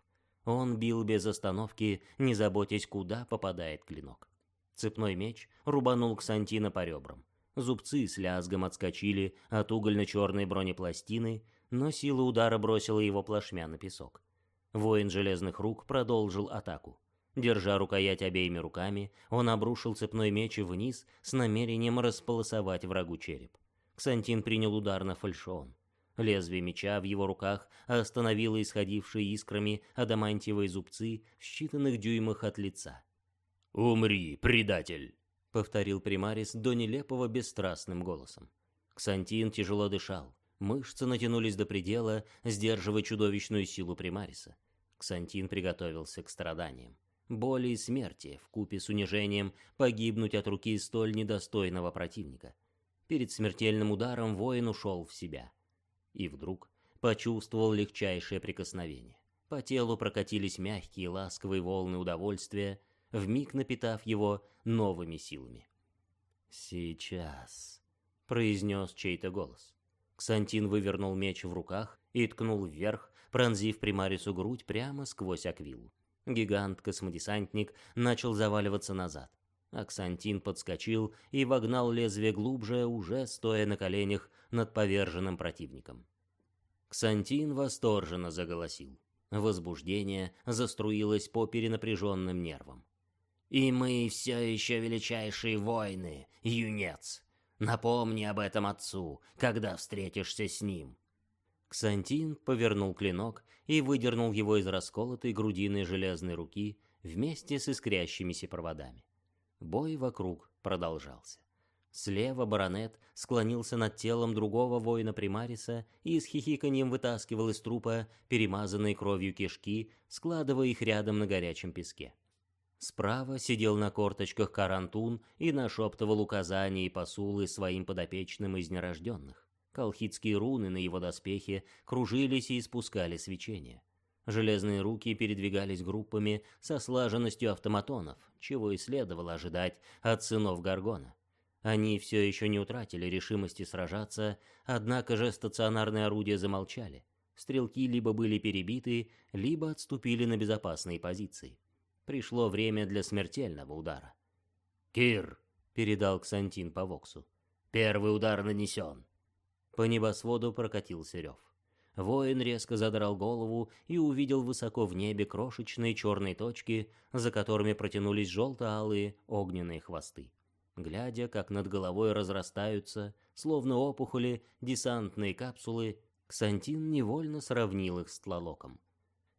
Он бил без остановки, не заботясь, куда попадает клинок. Цепной меч рубанул Ксантина по ребрам. Зубцы с лязгом отскочили от угольно-черной бронепластины, но сила удара бросила его плашмя на песок. Воин железных рук продолжил атаку. Держа рукоять обеими руками, он обрушил цепной меч вниз с намерением располосовать врагу череп. Ксантин принял удар на фальшон. Лезвие меча в его руках остановило исходившие искрами адамантиевые зубцы в считанных дюймах от лица. «Умри, предатель!» — повторил примарис до нелепого бесстрастным голосом. Ксантин тяжело дышал. Мышцы натянулись до предела, сдерживая чудовищную силу примариса. Ксантин приготовился к страданиям. Боли и смерти, вкупе с унижением, погибнуть от руки столь недостойного противника. Перед смертельным ударом воин ушел в себя. И вдруг почувствовал легчайшее прикосновение. По телу прокатились мягкие ласковые волны удовольствия, вмиг напитав его новыми силами. «Сейчас», — произнес чей-то голос. Ксантин вывернул меч в руках и ткнул вверх, пронзив примарису грудь прямо сквозь аквилу. Гигант-космодесантник начал заваливаться назад. Аксантин подскочил и вогнал лезвие глубже, уже стоя на коленях над поверженным противником. Ксантин восторженно заголосил. Возбуждение заструилось по перенапряженным нервам. «И мы все еще величайшие воины, юнец!» Напомни об этом отцу, когда встретишься с ним». Ксантин повернул клинок и выдернул его из расколотой грудины железной руки вместе с искрящимися проводами. Бой вокруг продолжался. Слева баронет склонился над телом другого воина Примариса и с хихиканьем вытаскивал из трупа перемазанные кровью кишки, складывая их рядом на горячем песке. Справа сидел на корточках Карантун и нашептывал указания и посулы своим подопечным из нерожденных. Колхидские руны на его доспехе кружились и испускали свечение. Железные руки передвигались группами со слаженностью автоматонов, чего и следовало ожидать от сынов Гаргона. Они все еще не утратили решимости сражаться, однако же стационарные орудия замолчали. Стрелки либо были перебиты, либо отступили на безопасные позиции. Пришло время для смертельного удара. «Кир!» — передал Ксантин по Воксу. «Первый удар нанесен!» По небосводу прокатился рев. Воин резко задрал голову и увидел высоко в небе крошечные черные точки, за которыми протянулись желто-алые огненные хвосты. Глядя, как над головой разрастаются, словно опухоли, десантные капсулы, Ксантин невольно сравнил их с тлалоком.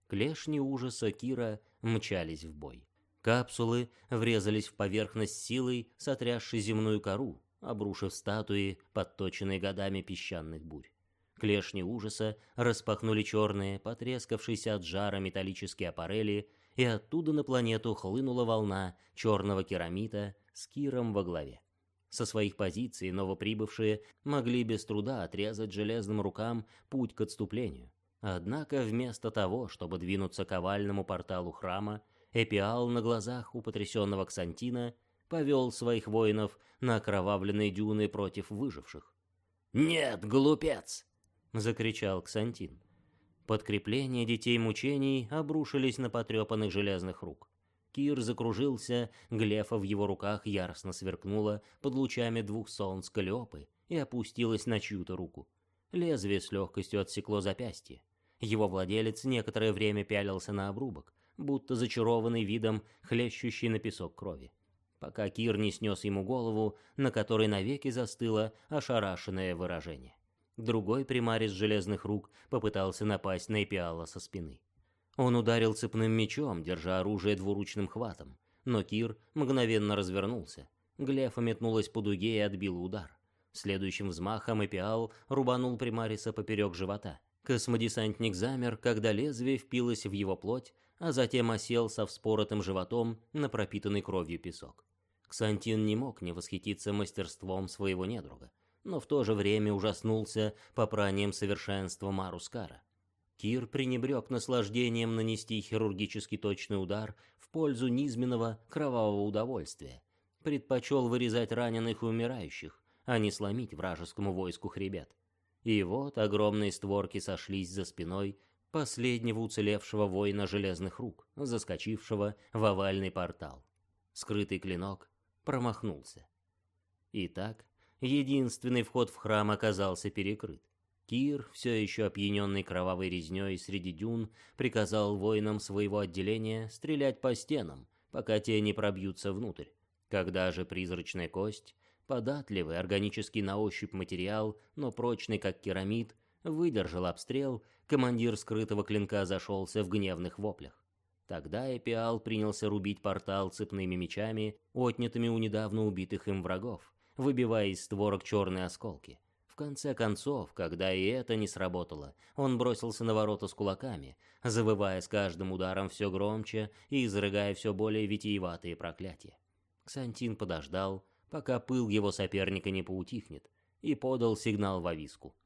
Клешни ужаса Кира мчались в бой. Капсулы врезались в поверхность силой, сотрясшей земную кору, обрушив статуи, подточенные годами песчаных бурь. Клешни ужаса распахнули черные, потрескавшиеся от жара металлические аппарели, и оттуда на планету хлынула волна черного керамита с Киром во главе. Со своих позиций новоприбывшие могли без труда отрезать железным рукам путь к отступлению. Однако вместо того, чтобы двинуться к овальному порталу храма, Эпиал на глазах у потрясенного Ксантина повел своих воинов на окровавленные дюны против выживших. «Нет, глупец!» — закричал Ксантин. Подкрепления детей мучений обрушились на потрепанных железных рук. Кир закружился, глефа в его руках яростно сверкнула под лучами двух солнц Калиопы и опустилась на чью-то руку. Лезвие с легкостью отсекло запястье. Его владелец некоторое время пялился на обрубок, будто зачарованный видом хлещущий на песок крови. Пока Кир не снес ему голову, на которой навеки застыло ошарашенное выражение. Другой примарис железных рук попытался напасть на Эпиала со спины. Он ударил цепным мечом, держа оружие двуручным хватом, но Кир мгновенно развернулся. Глефа метнулась по дуге и отбила удар. Следующим взмахом Эпиал рубанул примариса поперек живота — Космодесантник замер, когда лезвие впилось в его плоть, а затем осел со вспоротым животом на пропитанный кровью песок. Ксантин не мог не восхититься мастерством своего недруга, но в то же время ужаснулся попранием совершенства Марускара. Кир пренебрег наслаждением нанести хирургически точный удар в пользу низменного кровавого удовольствия, предпочел вырезать раненых и умирающих, а не сломить вражескому войску хребет. И вот огромные створки сошлись за спиной последнего уцелевшего воина железных рук, заскочившего в овальный портал. Скрытый клинок промахнулся. Итак, единственный вход в храм оказался перекрыт. Кир, все еще опьяненный кровавой резней среди дюн, приказал воинам своего отделения стрелять по стенам, пока те не пробьются внутрь. Когда же призрачная кость, податливый, органический на ощупь материал, но прочный как керамид, выдержал обстрел, командир скрытого клинка зашелся в гневных воплях. Тогда Эпиал принялся рубить портал цепными мечами, отнятыми у недавно убитых им врагов, выбивая из створок черные осколки. В конце концов, когда и это не сработало, он бросился на ворота с кулаками, завывая с каждым ударом все громче и изрыгая все более витиеватые проклятия. Ксантин подождал, пока пыл его соперника не поутихнет, и подал сигнал в ависку.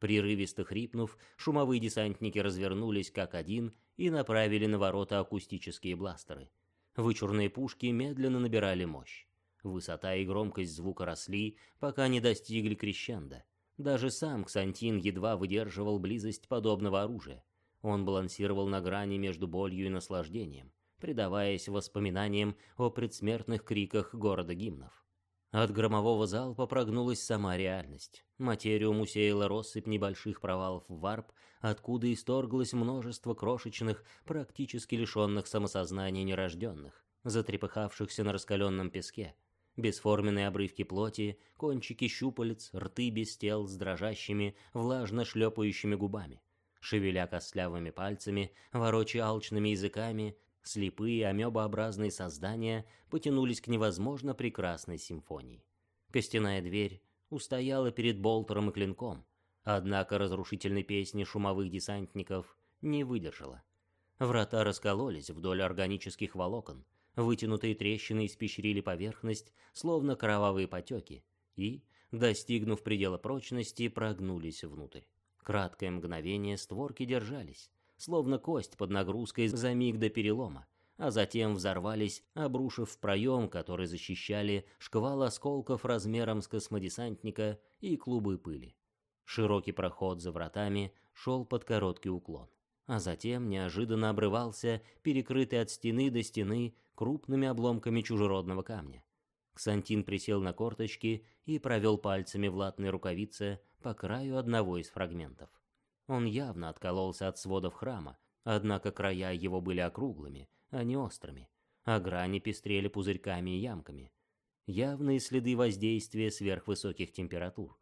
Прерывисто хрипнув, шумовые десантники развернулись как один и направили на ворота акустические бластеры. Вычурные пушки медленно набирали мощь. Высота и громкость звука росли, пока не достигли крещенда. Даже сам Ксантин едва выдерживал близость подобного оружия. Он балансировал на грани между болью и наслаждением, предаваясь воспоминаниям о предсмертных криках города гимнов. От громового залпа прогнулась сама реальность. Материум усеяла россыпь небольших провалов в варп, откуда исторглось множество крошечных, практически лишенных самосознания нерожденных, затрепыхавшихся на раскаленном песке, Бесформенные обрывки плоти, кончики щупалец, рты без тел с дрожащими, влажно шлепающими губами. Шевеля костлявыми пальцами, ворочая алчными языками, слепые амебообразные создания потянулись к невозможно прекрасной симфонии. Костяная дверь устояла перед болтером и клинком, однако разрушительной песни шумовых десантников не выдержала. Врата раскололись вдоль органических волокон, Вытянутые трещины испещрили поверхность, словно кровавые потеки, и, достигнув предела прочности, прогнулись внутрь. Краткое мгновение створки держались, словно кость под нагрузкой за миг до перелома, а затем взорвались, обрушив в проем, который защищали шквал осколков размером с космодесантника и клубы пыли. Широкий проход за вратами шел под короткий уклон, а затем неожиданно обрывался, перекрытый от стены до стены крупными обломками чужеродного камня. Ксантин присел на корточки и провел пальцами в латной рукавице по краю одного из фрагментов. Он явно откололся от сводов храма, однако края его были округлыми, а не острыми, а грани пестрели пузырьками и ямками. Явные следы воздействия сверхвысоких температур.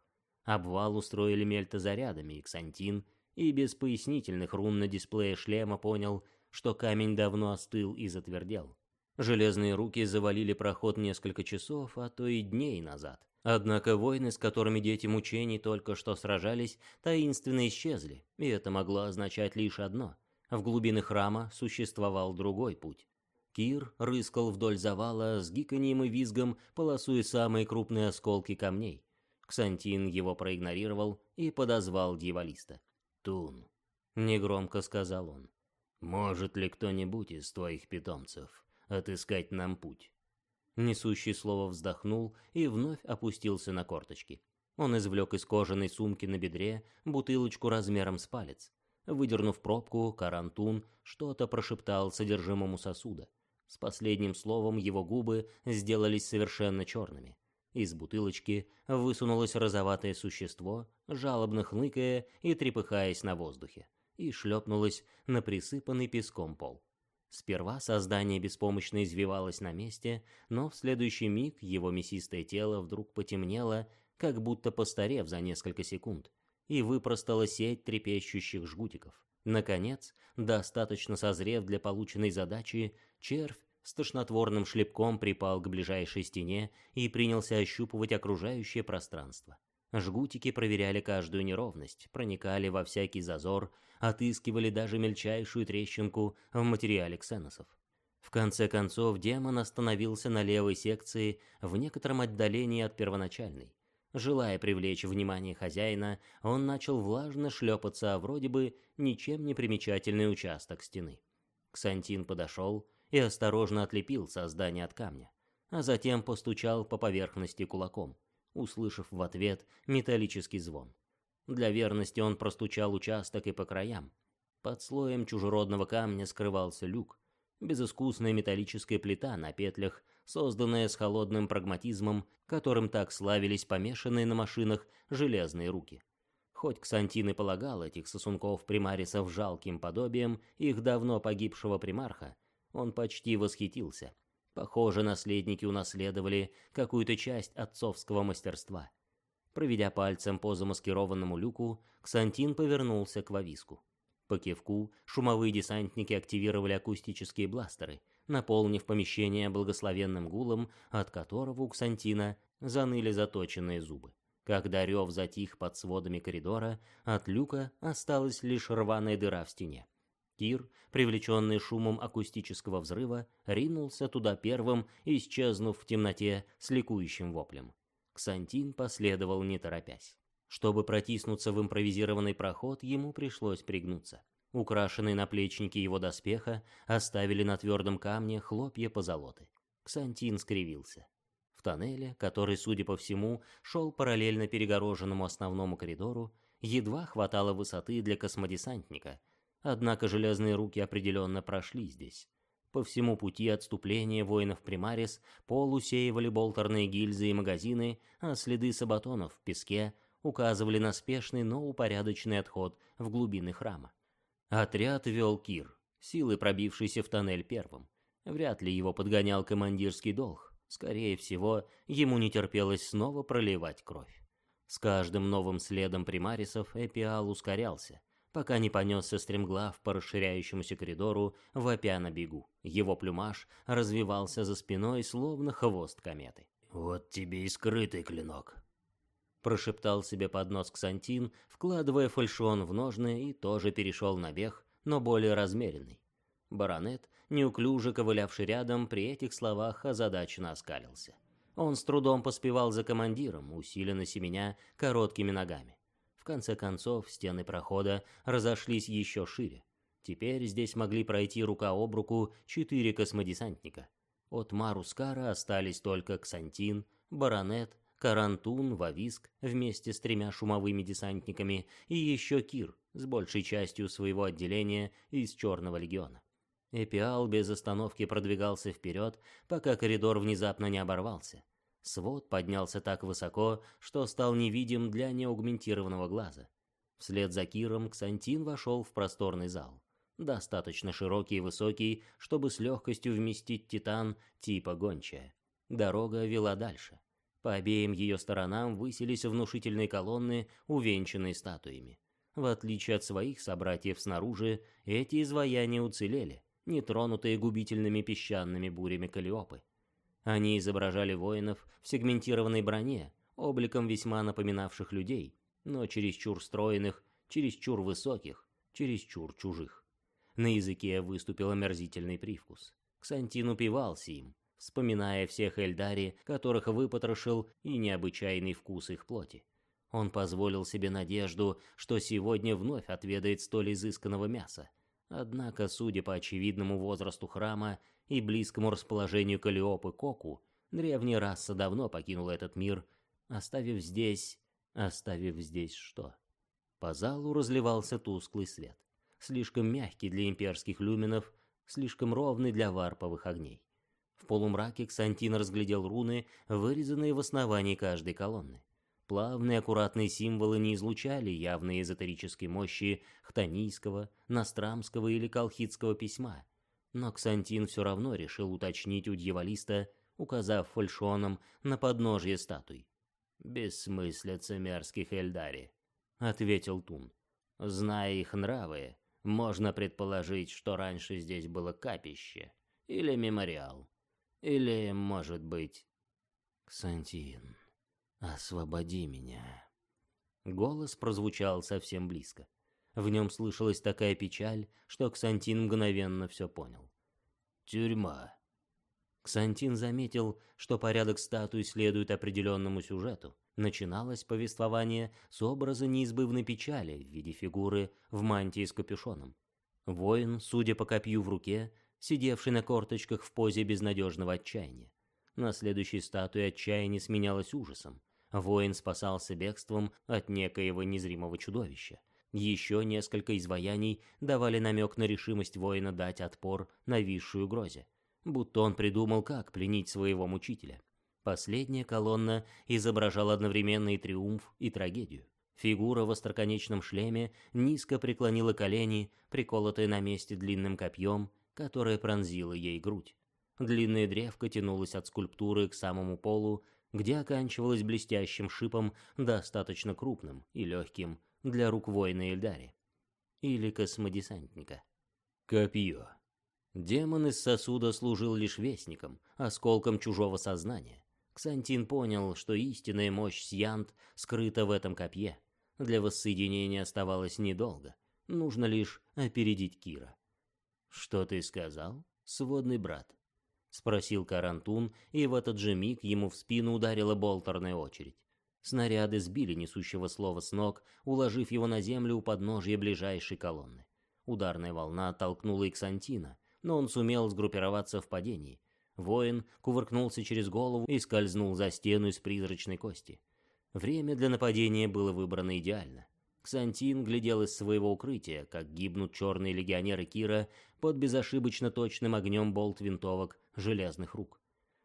Обвал устроили мельтозарядами, и Ксантин и без пояснительных рун на дисплее шлема понял, что камень давно остыл и затвердел. Железные руки завалили проход несколько часов, а то и дней назад. Однако воины, с которыми дети мучений только что сражались, таинственно исчезли, и это могло означать лишь одно. В глубины храма существовал другой путь. Кир рыскал вдоль завала с гиканьем и визгом, полосуя самые крупные осколки камней. Ксантин его проигнорировал и подозвал дьяволиста. «Тун», — негромко сказал он, — «может ли кто-нибудь из твоих питомцев отыскать нам путь. Несущий слово вздохнул и вновь опустился на корточки. Он извлек из кожаной сумки на бедре бутылочку размером с палец. Выдернув пробку, Карантун что-то прошептал содержимому сосуда. С последним словом его губы сделались совершенно черными. Из бутылочки высунулось розоватое существо, жалобно хныкая и трепыхаясь на воздухе, и шлепнулось на присыпанный песком пол. Сперва создание беспомощно извивалось на месте, но в следующий миг его мясистое тело вдруг потемнело, как будто постарев за несколько секунд, и выпростала сеть трепещущих жгутиков. Наконец, достаточно созрев для полученной задачи, червь с тошнотворным шлепком припал к ближайшей стене и принялся ощупывать окружающее пространство. Жгутики проверяли каждую неровность, проникали во всякий зазор, отыскивали даже мельчайшую трещинку в материале ксеносов. В конце концов, демон остановился на левой секции в некотором отдалении от первоначальной. Желая привлечь внимание хозяина, он начал влажно шлепаться о вроде бы ничем не примечательный участок стены. Ксантин подошел и осторожно отлепил создание от камня, а затем постучал по поверхности кулаком услышав в ответ металлический звон. Для верности он простучал участок и по краям. Под слоем чужеродного камня скрывался люк, безыскусная металлическая плита на петлях, созданная с холодным прагматизмом, которым так славились помешанные на машинах железные руки. Хоть Ксантин и полагал этих сосунков примарисов жалким подобием их давно погибшего примарха, он почти восхитился. Похоже, наследники унаследовали какую-то часть отцовского мастерства. Проведя пальцем по замаскированному люку, Ксантин повернулся к Вависку. По кивку шумовые десантники активировали акустические бластеры, наполнив помещение благословенным гулом, от которого у Ксантина заныли заточенные зубы. Когда рев затих под сводами коридора, от люка осталась лишь рваная дыра в стене. Кир, привлеченный шумом акустического взрыва, ринулся туда первым, исчезнув в темноте с ликующим воплем. Ксантин последовал не торопясь. Чтобы протиснуться в импровизированный проход, ему пришлось пригнуться. Украшенные наплечники его доспеха оставили на твердом камне хлопья позолоты. Ксантин скривился. В тоннеле, который, судя по всему, шел параллельно перегороженному основному коридору, едва хватало высоты для космодесантника, однако железные руки определенно прошли здесь. По всему пути отступления воинов Примарис пол усеивали болтерные гильзы и магазины, а следы сабатонов в песке указывали на спешный, но упорядоченный отход в глубины храма. Отряд вел Кир, силы пробившийся в тоннель первым. Вряд ли его подгонял командирский долг. Скорее всего, ему не терпелось снова проливать кровь. С каждым новым следом примарисов Эпиал ускорялся, пока не понесся стремглав по расширяющемуся коридору, вопя на бегу. Его плюмаж развивался за спиной, словно хвост кометы. «Вот тебе и скрытый клинок», — прошептал себе под нос Ксантин, вкладывая фальшион в ножны и тоже перешел на бег, но более размеренный. Баронет неуклюже ковылявший рядом, при этих словах озадаченно оскалился. Он с трудом поспевал за командиром, усиленно семеня короткими ногами. В конце концов, стены прохода разошлись еще шире. Теперь здесь могли пройти рука об руку четыре космодесантника. От Марускара остались только Ксантин, Баронет, Карантун, Вависк вместе с тремя шумовыми десантниками и еще Кир с большей частью своего отделения из Черного легиона. Эпиал без остановки продвигался вперед, пока коридор внезапно не оборвался. Свод поднялся так высоко, что стал невидим для неаугментированного глаза. Вслед за Киром Ксантин вошел в просторный зал. Достаточно широкий и высокий, чтобы с легкостью вместить титан типа гончая. Дорога вела дальше. По обеим ее сторонам высились внушительные колонны, увенчанные статуями. В отличие от своих собратьев снаружи, эти изваяния уцелели, нетронутые губительными песчаными бурями Калиопы. Они изображали воинов в сегментированной броне, обликом весьма напоминавших людей, но чересчур стройных, чересчур высоких, чересчур чужих. На языке выступил омерзительный привкус. Ксантин упивался им, вспоминая всех Эльдари, которых выпотрошил, и необычайный вкус их плоти. Он позволил себе надежду, что сегодня вновь отведает столь изысканного мяса, Однако, судя по очевидному возрасту храма и близкому расположению Калиопы Коку, древняя раса давно покинула этот мир, оставив здесь... Оставив здесь что? По залу разливался тусклый свет, слишком мягкий для имперских люминов, слишком ровный для варповых огней. В полумраке Ксантин разглядел руны, вырезанные в основании каждой колонны. Плавные аккуратные символы не излучали явной эзотерической мощи хтонийского, настрамского или колхидского письма, но Ксантин все равно решил уточнить у дьяволиста, указав фальшоном на подножье статуй. «Бессмыслица мерзких Эльдари», — ответил Тун. «Зная их нравы, можно предположить, что раньше здесь было капище или мемориал, или, может быть...» «Ксантин», «Освободи меня». Голос прозвучал совсем близко. В нем слышалась такая печаль, что Ксантин мгновенно все понял. «Тюрьма». Ксантин заметил, что порядок статуй следует определенному сюжету. Начиналось повествование с образа неизбывной печали в виде фигуры в мантии с капюшоном. Воин, судя по копью в руке, сидевший на корточках в позе безнадежного отчаяния. На следующей статуе отчаяние сменялось ужасом. Воин спасался бегством от некоего незримого чудовища. Еще несколько изваяний давали намек на решимость воина дать отпор нависшей угрозе, будто он придумал, как пленить своего мучителя. Последняя колонна изображала одновременно и триумф, и трагедию. Фигура в остроконечном шлеме низко преклонила колени, приколотые на месте длинным копьем, которое пронзило ей грудь. Длинная древко тянулась от скульптуры к самому полу, где оканчивалась блестящим шипом, достаточно крупным и легким для рук воина Эльдари. Или космодесантника. Копье. Демон из сосуда служил лишь вестником, осколком чужого сознания. Ксантин понял, что истинная мощь Сьянт скрыта в этом копье. Для воссоединения оставалось недолго. Нужно лишь опередить Кира. «Что ты сказал, сводный брат?» — спросил Карантун, и в этот же миг ему в спину ударила болтерная очередь. Снаряды сбили несущего слова с ног, уложив его на землю у подножья ближайшей колонны. Ударная волна оттолкнула Иксантина, но он сумел сгруппироваться в падении. Воин кувыркнулся через голову и скользнул за стену из призрачной кости. Время для нападения было выбрано идеально. Ксантин глядел из своего укрытия, как гибнут черные легионеры Кира под безошибочно точным огнем болт-винтовок железных рук.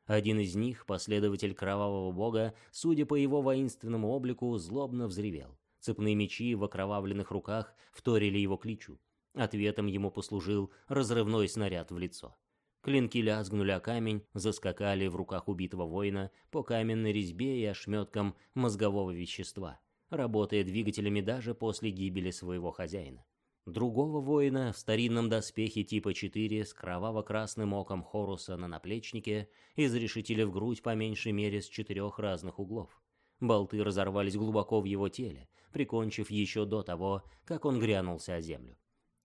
Один из них, последователь кровавого бога, судя по его воинственному облику, злобно взревел. Цепные мечи в окровавленных руках вторили его кличу. Ответом ему послужил разрывной снаряд в лицо. Клинки лязгнули о камень, заскакали в руках убитого воина по каменной резьбе и ошметкам мозгового вещества, работая двигателями даже после гибели своего хозяина. Другого воина в старинном доспехе типа 4 с кроваво-красным оком Хоруса на наплечнике изрешетили в грудь по меньшей мере с четырех разных углов. Болты разорвались глубоко в его теле, прикончив еще до того, как он грянулся о землю.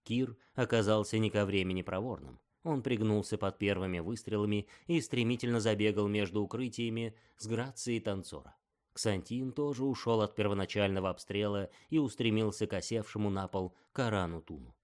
Кир оказался не ко времени проворным. Он пригнулся под первыми выстрелами и стремительно забегал между укрытиями с грацией танцора. Ксантин тоже ушел от первоначального обстрела и устремился к осевшему на пол Карану Туну.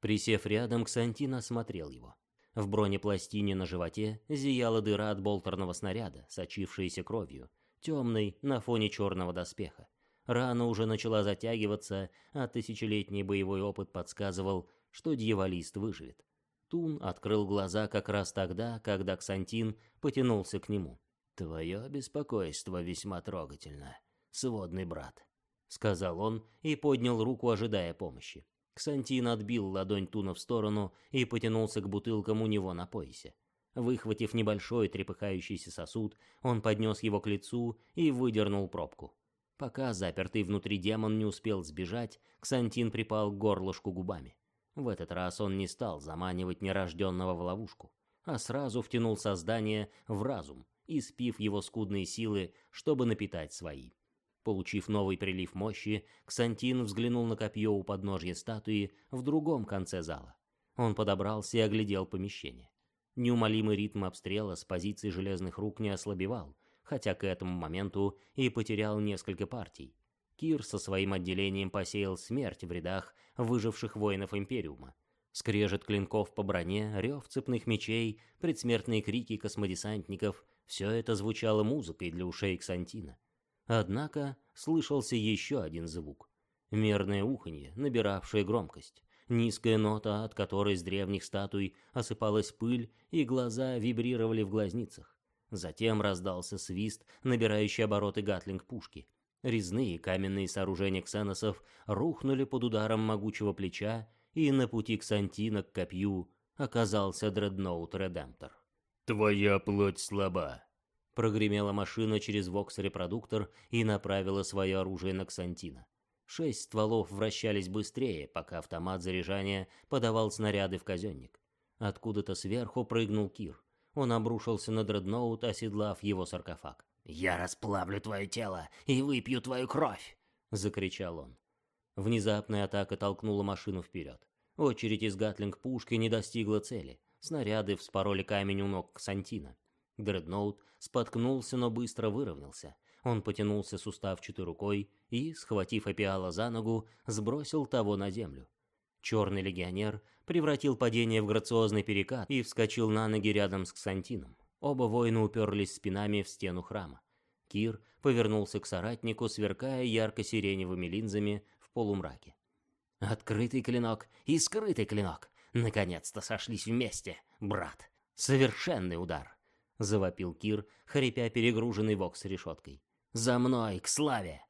Присев рядом, Ксантин осмотрел его. В бронепластине на животе зияла дыра от болтерного снаряда, сочившаяся кровью, темной на фоне черного доспеха. Рана уже начала затягиваться, а тысячелетний боевой опыт подсказывал, что дьяволист выживет. Тун открыл глаза как раз тогда, когда Ксантин потянулся к нему. «Твое беспокойство весьма трогательно, сводный брат», — сказал он и поднял руку, ожидая помощи. Ксантин отбил ладонь Туна в сторону и потянулся к бутылкам у него на поясе. Выхватив небольшой трепыхающийся сосуд, он поднес его к лицу и выдернул пробку. Пока запертый внутри демон не успел сбежать, Ксантин припал к горлышку губами. В этот раз он не стал заманивать нерожденного в ловушку, а сразу втянул создание в разум, испив его скудные силы, чтобы напитать свои. Получив новый прилив мощи, Ксантин взглянул на копье у подножья статуи в другом конце зала. Он подобрался и оглядел помещение. Неумолимый ритм обстрела с позиции железных рук не ослабевал, хотя к этому моменту и потерял несколько партий. Кир со своим отделением посеял смерть в рядах выживших воинов Империума. Скрежет клинков по броне, рев цепных мечей, предсмертные крики космодесантников — все это звучало музыкой для ушей Ксантина. Однако слышался еще один звук. Мерное уханье, набиравшее громкость. Низкая нота, от которой с древних статуй осыпалась пыль, и глаза вибрировали в глазницах. Затем раздался свист, набирающий обороты гатлинг-пушки. Резные каменные сооружения ксеносов рухнули под ударом могучего плеча, и на пути к Сантина к копью оказался дредноут Редемптор. «Твоя плоть слаба», — прогремела машина через вокс-репродуктор и направила свое оружие на Ксантина. Шесть стволов вращались быстрее, пока автомат заряжания подавал снаряды в казенник. Откуда-то сверху прыгнул Кир. Он обрушился на дредноут, оседлав его саркофаг. «Я расплавлю твое тело и выпью твою кровь!» — закричал он. Внезапная атака толкнула машину вперед. Очередь из гатлинг-пушки не достигла цели. Снаряды вспороли камень у ног Ксантина. Дредноут споткнулся, но быстро выровнялся. Он потянулся суставчатой рукой и, схватив опиала за ногу, сбросил того на землю. Черный легионер превратил падение в грациозный перекат и вскочил на ноги рядом с Ксантином. Оба воина уперлись спинами в стену храма. Кир повернулся к соратнику, сверкая ярко-сиреневыми линзами полумраке. «Открытый клинок и скрытый клинок! Наконец-то сошлись вместе, брат! Совершенный удар!» — завопил Кир, хрипя перегруженный вокс решеткой. «За мной, к славе!»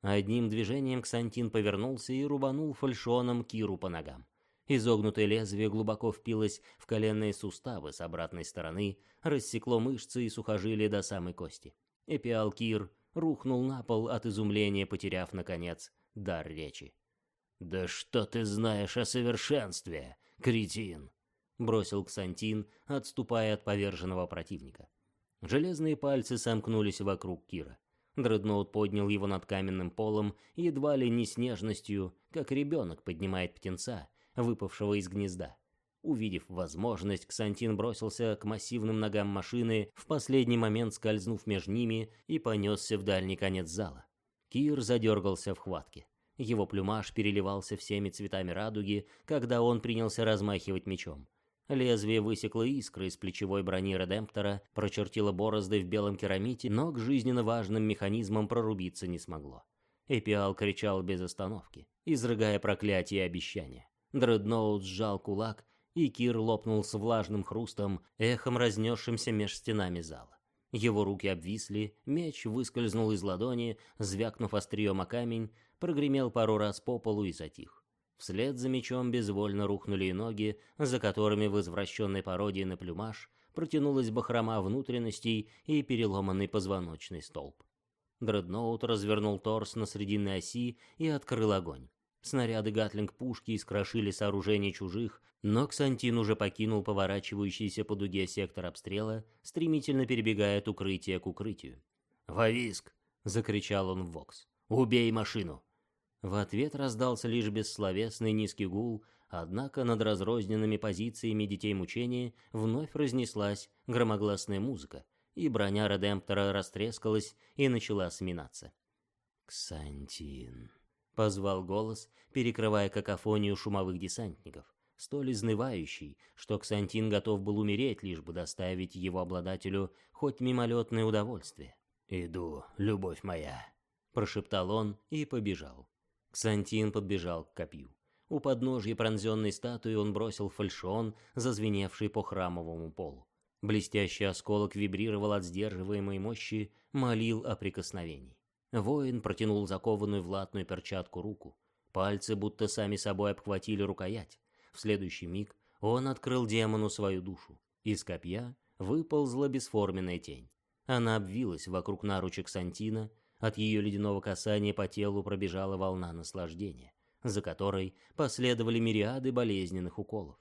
Одним движением Ксантин повернулся и рубанул фальшоном Киру по ногам. Изогнутое лезвие глубоко впилось в коленные суставы с обратной стороны, рассекло мышцы и сухожилия до самой кости. Эпиал Кир рухнул на пол от изумления, потеряв, наконец, дар речи. «Да что ты знаешь о совершенстве, кретин!» — бросил Ксантин, отступая от поверженного противника. Железные пальцы сомкнулись вокруг Кира. Дредноут поднял его над каменным полом, едва ли не с нежностью, как ребенок поднимает птенца, выпавшего из гнезда. Увидев возможность, Ксантин бросился к массивным ногам машины, в последний момент скользнув между ними и понесся в дальний конец зала. Кир задергался в хватке. Его плюмаж переливался всеми цветами радуги, когда он принялся размахивать мечом. Лезвие высекло искры из плечевой брони Редемптора, прочертило борозды в белом керамите, но к жизненно важным механизмам прорубиться не смогло. Эпиал кричал без остановки, изрыгая проклятия и обещания. Дредноут сжал кулак, и Кир лопнул с влажным хрустом, эхом разнесшимся меж стенами зала. Его руки обвисли, меч выскользнул из ладони, звякнув острием о камень, прогремел пару раз по полу и затих. Вслед за мечом безвольно рухнули и ноги, за которыми в извращенной пародии на плюмаж протянулась бахрома внутренностей и переломанный позвоночный столб. Дредноут развернул торс на срединной оси и открыл огонь. Снаряды гатлинг-пушки искрошили сооружение чужих, но Ксантин уже покинул поворачивающийся по дуге сектор обстрела, стремительно перебегая от укрытия к укрытию. «Вовиск!» — закричал он в Вокс. «Убей машину!» В ответ раздался лишь бессловесный низкий гул, однако над разрозненными позициями детей мучения вновь разнеслась громогласная музыка, и броня Редемптора растрескалась и начала сминаться. «Ксантин!» — позвал голос, перекрывая какофонию шумовых десантников, столь изнывающий, что Ксантин готов был умереть, лишь бы доставить его обладателю хоть мимолетное удовольствие. «Иду, любовь моя!» — прошептал он и побежал. Ксантин подбежал к копью. У подножья пронзенной статуи он бросил фальшон, зазвеневший по храмовому полу. Блестящий осколок вибрировал от сдерживаемой мощи, молил о прикосновении. Воин протянул закованную в латную перчатку руку. Пальцы будто сами собой обхватили рукоять. В следующий миг он открыл демону свою душу. Из копья выползла бесформенная тень. Она обвилась вокруг наручек Сантина, от ее ледяного касания по телу пробежала волна наслаждения, за которой последовали мириады болезненных уколов.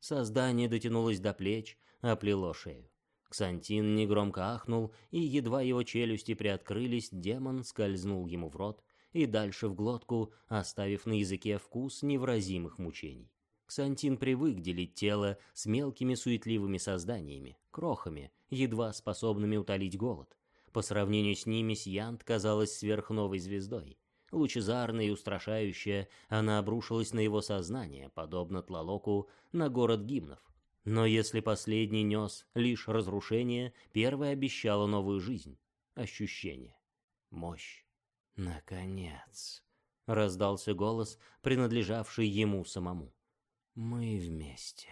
Создание дотянулось до плеч, оплело шею. Ксантин негромко ахнул, и едва его челюсти приоткрылись, демон скользнул ему в рот и дальше в глотку, оставив на языке вкус невразимых мучений. Ксантин привык делить тело с мелкими суетливыми созданиями, крохами, едва способными утолить голод. По сравнению с ними Сьянт казалась сверхновой звездой. Лучезарная и устрашающая, она обрушилась на его сознание, подобно Тлалоку, на город гимнов. Но если последний нес лишь разрушение, первое обещало новую жизнь, ощущение, мощь. «Наконец!» — раздался голос, принадлежавший ему самому. «Мы вместе».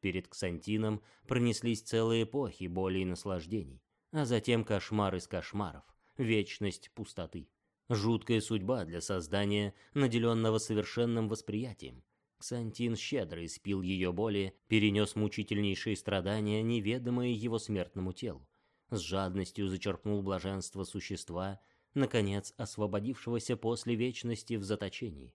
Перед Ксантином пронеслись целые эпохи боли и наслаждений а затем кошмар из кошмаров, вечность пустоты. Жуткая судьба для создания, наделенного совершенным восприятием. Ксантин щедро испил ее боли, перенес мучительнейшие страдания, неведомые его смертному телу. С жадностью зачерпнул блаженство существа, наконец освободившегося после вечности в заточении.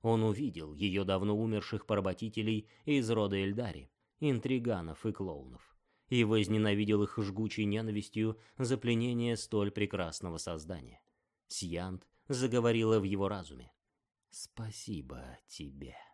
Он увидел ее давно умерших поработителей из рода Эльдари, интриганов и клоунов и возненавидел их жгучей ненавистью за пленение столь прекрасного создания. Сьянт заговорила в его разуме. «Спасибо тебе».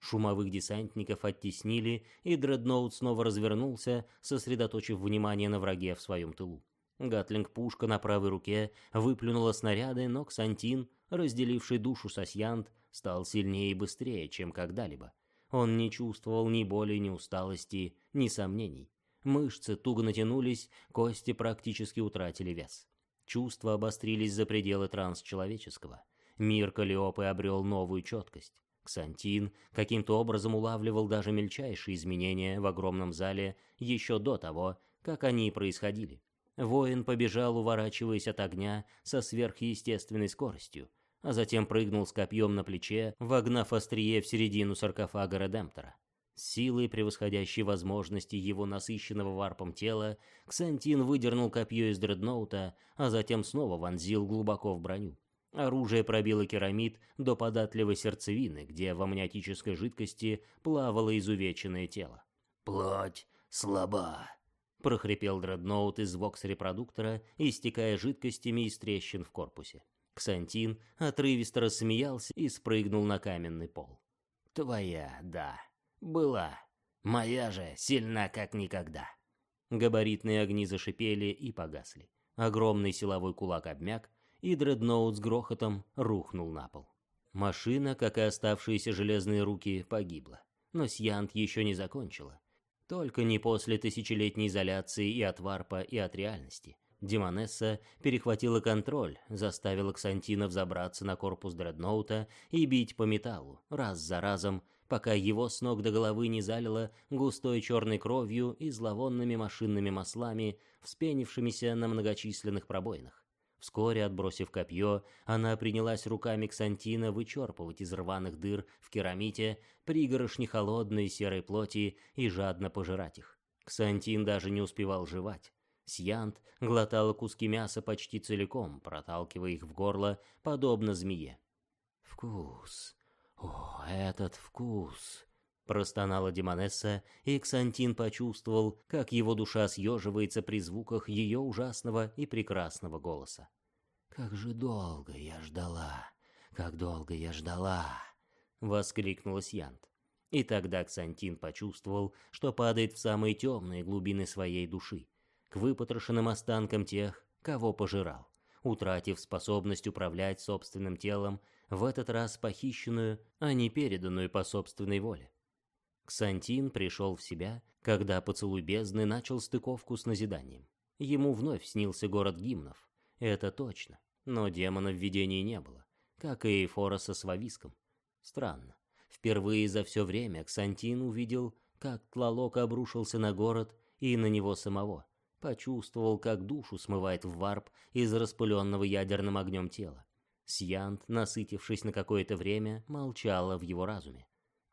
Шумовых десантников оттеснили, и Дредноут снова развернулся, сосредоточив внимание на враге в своем тылу. Гатлинг-пушка на правой руке выплюнула снаряды, но Ксантин, разделивший душу Сосьянт, стал сильнее и быстрее, чем когда-либо. Он не чувствовал ни боли, ни усталости, ни сомнений. Мышцы туго натянулись, кости практически утратили вес. Чувства обострились за пределы трансчеловеческого. Мир Калиопы обрел новую четкость. Ксантин каким-то образом улавливал даже мельчайшие изменения в огромном зале еще до того, как они происходили. Воин побежал, уворачиваясь от огня со сверхъестественной скоростью, а затем прыгнул с копьем на плече, вогнав острие в середину саркофага Редемптора. Силой, превосходящей возможности его насыщенного варпом тела, Ксантин выдернул копье из дредноута, а затем снова вонзил глубоко в броню. Оружие пробило керамид до податливой сердцевины, где в амниотической жидкости плавало изувеченное тело. «Плоть слаба», — прохрипел дредноут из вокс-репродуктора, истекая жидкостями из трещин в корпусе. Ксантин отрывисто рассмеялся и спрыгнул на каменный пол. «Твоя, да, была. Моя же сильна как никогда». Габаритные огни зашипели и погасли. Огромный силовой кулак обмяк, и дредноут с грохотом рухнул на пол. Машина, как и оставшиеся железные руки, погибла. Но Сьянт еще не закончила. Только не после тысячелетней изоляции и от варпа, и от реальности. Демонесса перехватила контроль, заставила Ксантина взобраться на корпус дредноута и бить по металлу, раз за разом, пока его с ног до головы не залило густой черной кровью и зловонными машинными маслами, вспенившимися на многочисленных пробоинах. Вскоре, отбросив копье, она принялась руками Ксантина вычерпывать из рваных дыр в керамите пригорошни холодной серой плоти и жадно пожирать их. Ксантин даже не успевал жевать. Сьянт глотала куски мяса почти целиком, проталкивая их в горло, подобно змее. «Вкус! О, этот вкус!» Простонала Демонесса, и Ксантин почувствовал, как его душа съеживается при звуках ее ужасного и прекрасного голоса. «Как же долго я ждала! Как долго я ждала!» — воскликнула Сьянт. И тогда Ксантин почувствовал, что падает в самые темные глубины своей души, к выпотрошенным останкам тех, кого пожирал, утратив способность управлять собственным телом, в этот раз похищенную, а не переданную по собственной воле. Ксантин пришел в себя, когда поцелуй бездны начал стыковку с назиданием. Ему вновь снился город гимнов. Это точно. Но демона в видении не было, как и Эйфороса с Вависком. Странно. Впервые за все время Ксантин увидел, как Тлалок обрушился на город и на него самого. Почувствовал, как душу смывает в варп из распыленного ядерным огнем тела. Сьянт, насытившись на какое-то время, молчала в его разуме.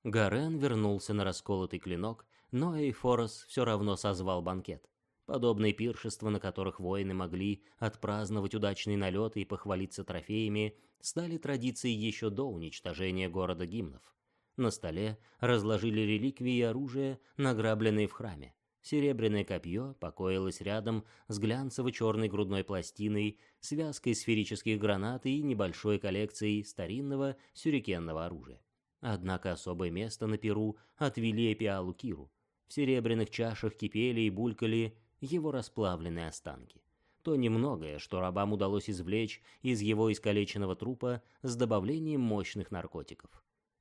Гарен вернулся на расколотый клинок, но Эйфорос все равно созвал банкет. Подобные пиршества, на которых воины могли отпраздновать удачный налет и похвалиться трофеями, стали традицией еще до уничтожения города гимнов. На столе разложили реликвии и оружие, награбленные в храме. Серебряное копье покоилось рядом с глянцево-черной грудной пластиной, связкой сферических гранат и небольшой коллекцией старинного сюрикенного оружия. Однако особое место на Перу отвели Эпиалу Киру. В серебряных чашах кипели и булькали его расплавленные останки. То немногое, что рабам удалось извлечь из его искалеченного трупа с добавлением мощных наркотиков.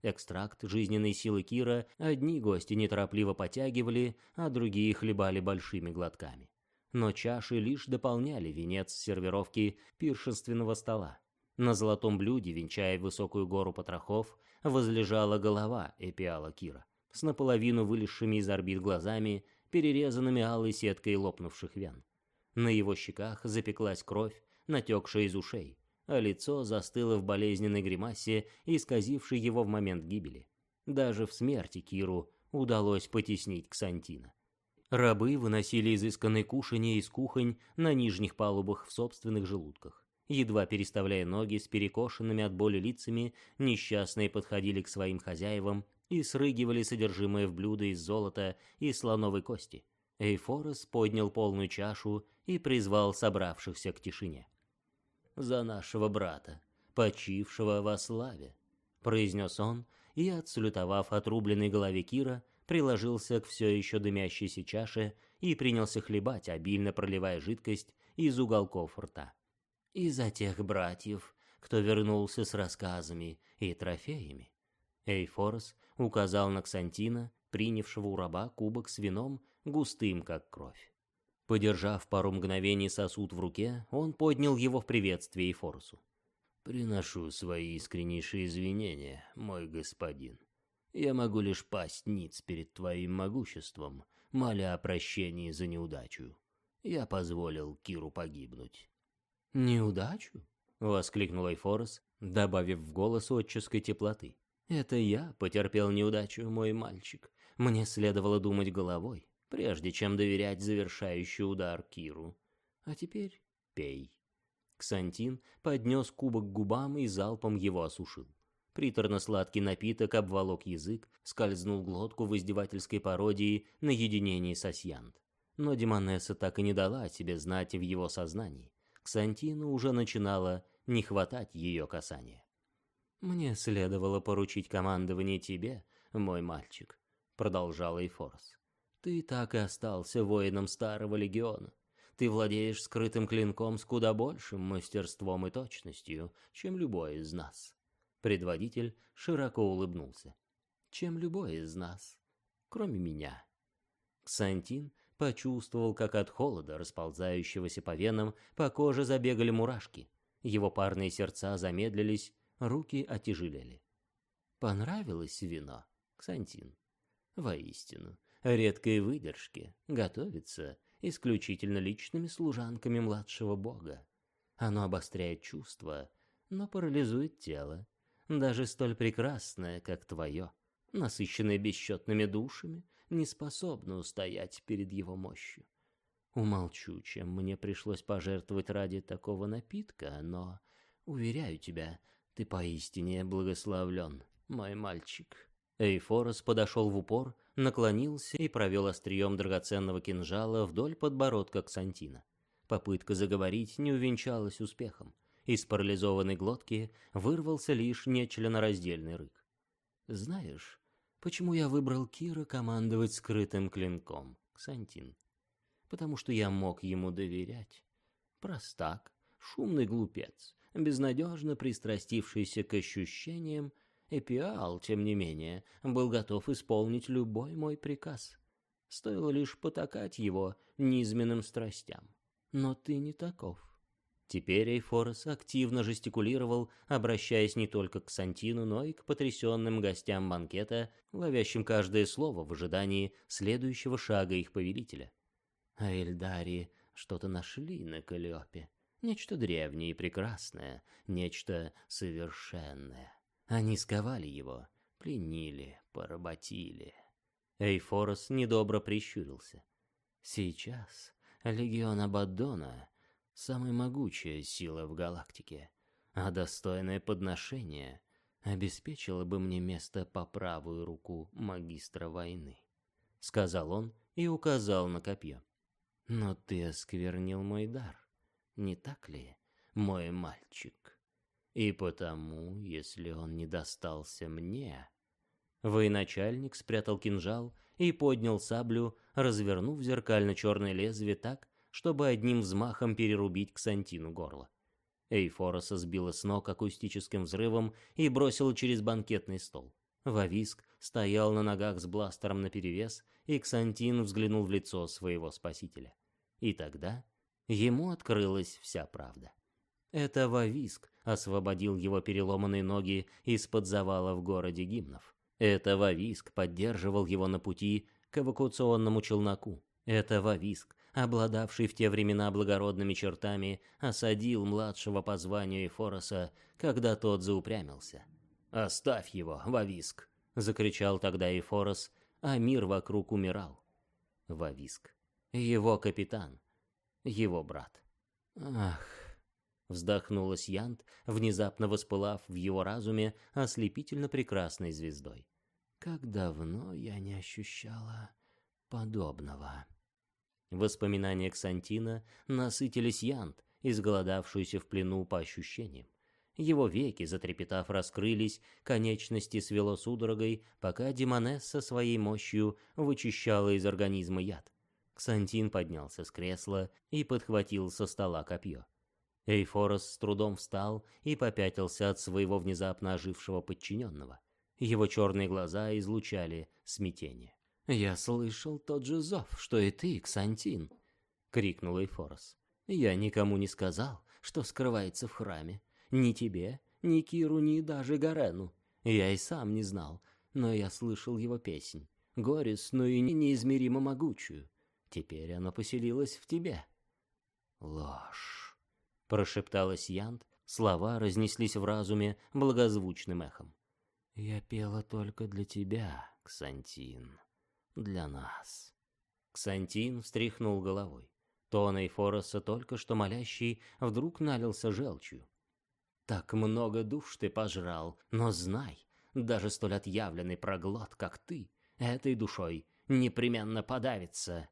Экстракт жизненной силы Кира одни гости неторопливо потягивали, а другие хлебали большими глотками. Но чаши лишь дополняли венец сервировки пиршественного стола. На золотом блюде, венчая высокую гору потрохов, возлежала голова Эпиала Кира, с наполовину вылезшими из орбит глазами, перерезанными алой сеткой лопнувших вен. На его щеках запеклась кровь, натекшая из ушей, а лицо застыло в болезненной гримасе, исказившей его в момент гибели. Даже в смерти Киру удалось потеснить Ксантина. Рабы выносили изысканные кушанье из кухонь на нижних палубах в собственных желудках. Едва переставляя ноги с перекошенными от боли лицами, несчастные подходили к своим хозяевам и срыгивали содержимое в блюдо из золота и слоновой кости. Эйфорос поднял полную чашу и призвал собравшихся к тишине. «За нашего брата, почившего во славе», — произнес он, и, отсалютовав отрубленной голове Кира, приложился к все еще дымящейся чаше и принялся хлебать, обильно проливая жидкость из уголков рта и за тех братьев, кто вернулся с рассказами и трофеями. Эйфорос указал на Ксантина, принявшего у раба кубок с вином, густым как кровь. Подержав пару мгновений сосуд в руке, он поднял его в приветствие Эйфоросу. «Приношу свои искреннейшие извинения, мой господин. Я могу лишь пасть ниц перед твоим могуществом, моля о прощении за неудачу. я позволил Киру погибнуть. «Неудачу?» — воскликнул Эйфорос, добавив в голос отческой теплоты. «Это я потерпел неудачу, мой мальчик. Мне следовало думать головой, прежде чем доверять завершающий удар Киру. А теперь пей». Ксантин поднес кубок к губам и залпом его осушил. Приторно-сладкий напиток обволок язык, скользнул глотку в издевательской пародии на единение с Асьянт. Но Демонесса так и не дала о себе знать в его сознании. Ксантину уже начинало не хватать ее касания. «Мне следовало поручить командование тебе, мой мальчик», — продолжал Эйфорс. «Ты так и остался воином Старого Легиона. Ты владеешь скрытым клинком с куда большим мастерством и точностью, чем любой из нас. Предводитель широко улыбнулся. «Чем любой из нас, кроме меня». Ксантин почувствовал, как от холода, расползающегося по венам, по коже забегали мурашки. Его парные сердца замедлились, руки отяжелели. «Понравилось вино, Ксантин?» «Воистину, редкой выдержки, готовится исключительно личными служанками младшего бога. Оно обостряет чувства, но парализует тело, даже столь прекрасное, как твое, насыщенное бесчетными душами, не способно устоять перед его мощью. Умолчу, чем мне пришлось пожертвовать ради такого напитка, но, уверяю тебя, ты поистине благословлен, мой мальчик». Эйфорос подошел в упор, наклонился и провел острием драгоценного кинжала вдоль подбородка Ксантина. Попытка заговорить не увенчалась успехом. Из парализованной глотки вырвался лишь нечленораздельный рык. «Знаешь, почему я выбрал Кира командовать скрытым клинком, Ксантин? Потому что я мог ему доверять. Простак, шумный глупец, безнадежно пристрастившийся к ощущениям, Эпиал, тем не менее, был готов исполнить любой мой приказ. Стоило лишь потакать его низменным страстям. Но ты не таков. Теперь Эйфорос активно жестикулировал, обращаясь не только к Сантину, но и к потрясенным гостям банкета, ловящим каждое слово в ожидании следующего шага их повелителя. А Эльдари что-то нашли на Калиопе. Нечто древнее и прекрасное, нечто совершенное. Они сковали его, пленили, поработили. Эйфорос недобро прищурился. Сейчас легион Абаддона самая могучая сила в галактике, а достойное подношение обеспечило бы мне место по правую руку магистра войны», — сказал он и указал на копье. «Но ты осквернил мой дар, не так ли, мой мальчик? И потому, если он не достался мне...» Военачальник спрятал кинжал и поднял саблю, развернув зеркально-черное лезвие так, чтобы одним взмахом перерубить Ксантину горло. Эйфороса сбила с ног акустическим взрывом и бросила через банкетный стол. Вависк стоял на ногах с бластером наперевес, и Ксантин взглянул в лицо своего спасителя. И тогда ему открылась вся правда. Это Вависк освободил его переломанные ноги из-под завала в городе гимнов. Это Вависк поддерживал его на пути к эвакуационному челноку. Это Вависк обладавший в те времена благородными чертами, осадил младшего по званию Эфороса, когда тот заупрямился. «Оставь его, Вависк!» — закричал тогда Эфорос, а мир вокруг умирал. Вависк. Его капитан. Его брат. «Ах!» — вздохнула Сьянт, внезапно воспылав в его разуме ослепительно прекрасной звездой. «Как давно я не ощущала подобного!» Воспоминания Ксантина насытились Янт, изголодавшуюся в плену по ощущениям. Его веки, затрепетав, раскрылись, конечности свело судорогой, пока Демонесса своей мощью вычищала из организма яд. Ксантин поднялся с кресла и подхватил со стола копье. Эйфорос с трудом встал и попятился от своего внезапно ожившего подчиненного. Его черные глаза излучали смятение. «Я слышал тот же зов, что и ты, Ксантин!» — крикнул Эйфорос. «Я никому не сказал, что скрывается в храме. Ни тебе, ни Киру, ни даже Гарену. Я и сам не знал, но я слышал его песнь. Горестную и неизмеримо могучую. Теперь она поселилась в тебе, Ложь, прошептала Сьянт, слова разнеслись в разуме благозвучным эхом. Я пела только для тебя, Ксантин, для нас. Ксантин встряхнул головой. Тон Эйфороса, только что молящий, вдруг налился желчью. «Так много душ ты пожрал, но знай, даже столь отъявленный проглот, как ты, этой душой непременно подавится».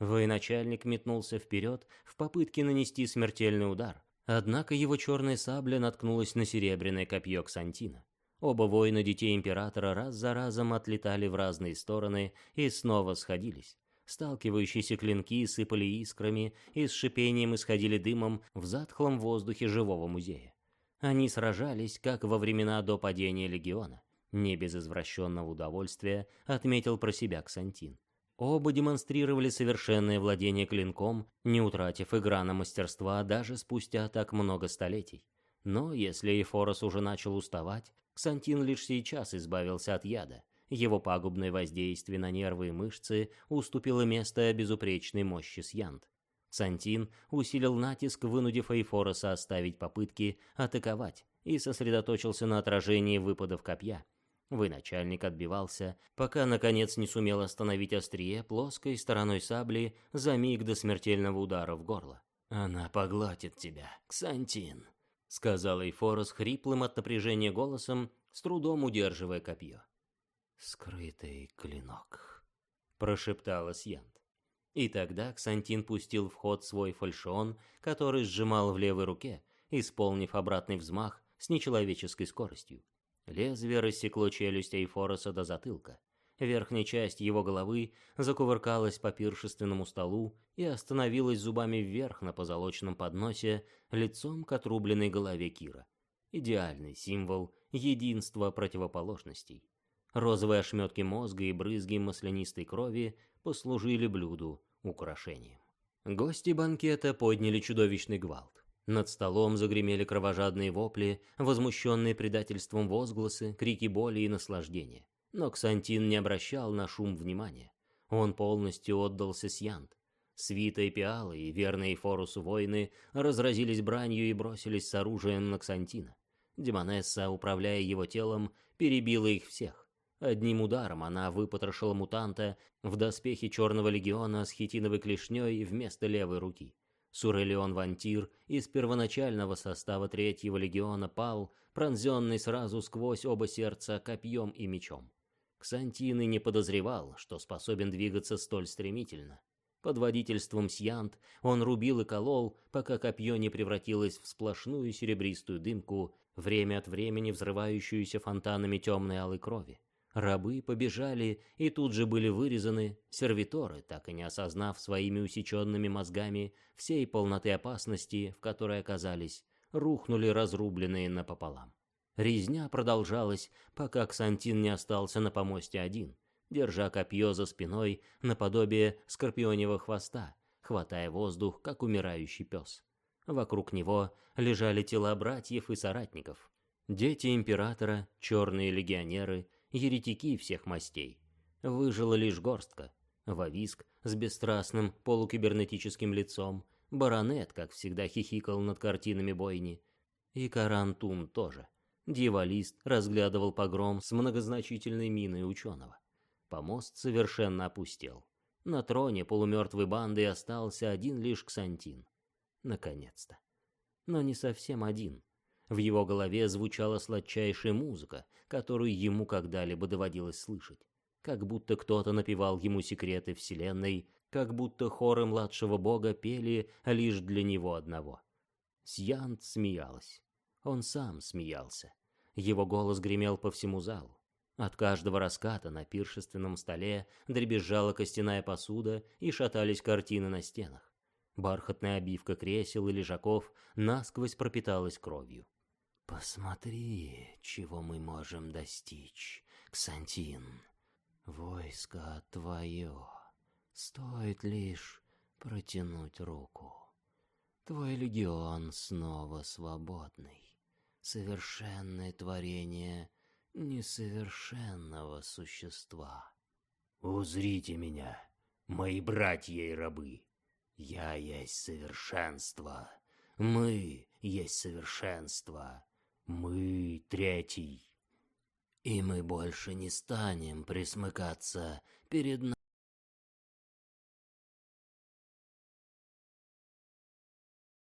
Военачальник метнулся вперед в попытке нанести смертельный удар, однако его черная сабля наткнулась на серебряное копье Ксантина. Оба воина детей императора раз за разом отлетали в разные стороны и снова сходились. Сталкивающиеся клинки сыпали искрами и с шипением исходили дымом в затхлом воздухе живого музея. Они сражались, как во времена до падения легиона. Не без извращенного удовольствия отметил про себя Ксантин. Оба демонстрировали совершенное владение клинком, не утратив игра на мастерства даже спустя так много столетий. Но если Эйфорос уже начал уставать, Ксантин лишь сейчас избавился от яда, его пагубное воздействие на нервы и мышцы уступило место безупречной мощи Сьянт. Сантин усилил натиск, вынудив Эйфороса оставить попытки атаковать, и сосредоточился на отражении выпадов копья. Выначальник отбивался, пока наконец не сумел остановить острие плоской стороной сабли за миг до смертельного удара в горло. «Она поглотит тебя, Ксантин», — сказал Эйфорос хриплым от напряжения голосом, с трудом удерживая копье. «Скрытый клинок», — прошептала Сьянт. И тогда Ксантин пустил в ход свой фальшион, который сжимал в левой руке, исполнив обратный взмах с нечеловеческой скоростью. Лезвие рассекло челюсть Эйфороса до затылка. Верхняя часть его головы закувыркалась по пиршественному столу и остановилась зубами вверх на позолоченном подносе, лицом к отрубленной голове Кира. Идеальный символ единства противоположностей. Розовые ошметки мозга и брызги маслянистой крови послужили блюду украшением. Гости банкета подняли чудовищный гвалт. Над столом загремели кровожадные вопли, возмущенные предательством возгласы, крики боли и наслаждения. Но Ксантин не обращал на шум внимания. Он полностью отдался Сьянт. Свита и Пиалы и верные Форусу воины разразились бранью и бросились с оружием на Ксантина. Демонесса, управляя его телом, перебила их всех. Одним ударом она выпотрошила мутанта в доспехе Черного Легиона с хитиновой клешней вместо левой руки. Сурелион Вантир из первоначального состава Третьего Легиона пал, пронзенный сразу сквозь оба сердца копьем и мечом. Ксантин и не подозревал, что способен двигаться столь стремительно. Под водительством Сьянт он рубил и колол, пока копье не превратилось в сплошную серебристую дымку, время от времени взрывающуюся фонтанами темной алой крови. Рабы побежали и тут же были вырезаны, сервиторы, так и не осознав своими усеченными мозгами всей полноты опасности, в которой оказались, рухнули разрубленные напополам. Резня продолжалась, пока Ксантин не остался на помосте один, держа копье за спиной наподобие скорпионевого хвоста, хватая воздух, как умирающий пес. Вокруг него лежали тела братьев и соратников. Дети императора, черные легионеры, еретики всех мастей. Выжила лишь горстка. Вависк с бесстрастным полукибернетическим лицом, баронет, как всегда, хихикал над картинами бойни, и Карантум тоже. Дьяволист разглядывал погром с многозначительной миной ученого. Помост совершенно опустел. На троне полумертвой банды остался один лишь Ксантин. Наконец-то. Но не совсем один. В его голове звучала сладчайшая музыка, которую ему когда-либо доводилось слышать. Как будто кто-то напевал ему секреты Вселенной, как будто хоры младшего бога пели лишь для него одного. Сьянт смеялась. Он сам смеялся. Его голос гремел по всему залу. От каждого раската на пиршественном столе дребезжала костяная посуда и шатались картины на стенах. Бархатная обивка кресел и лежаков насквозь пропиталась кровью. Посмотри, чего мы можем достичь, Ксантин. Войско твое. Стоит лишь протянуть руку. Твой легион снова свободный. Совершенное творение несовершенного существа. Узрите меня, мои братья и рабы. Я есть совершенство. Мы есть совершенство. Мы третий. И мы больше не станем присмыкаться перед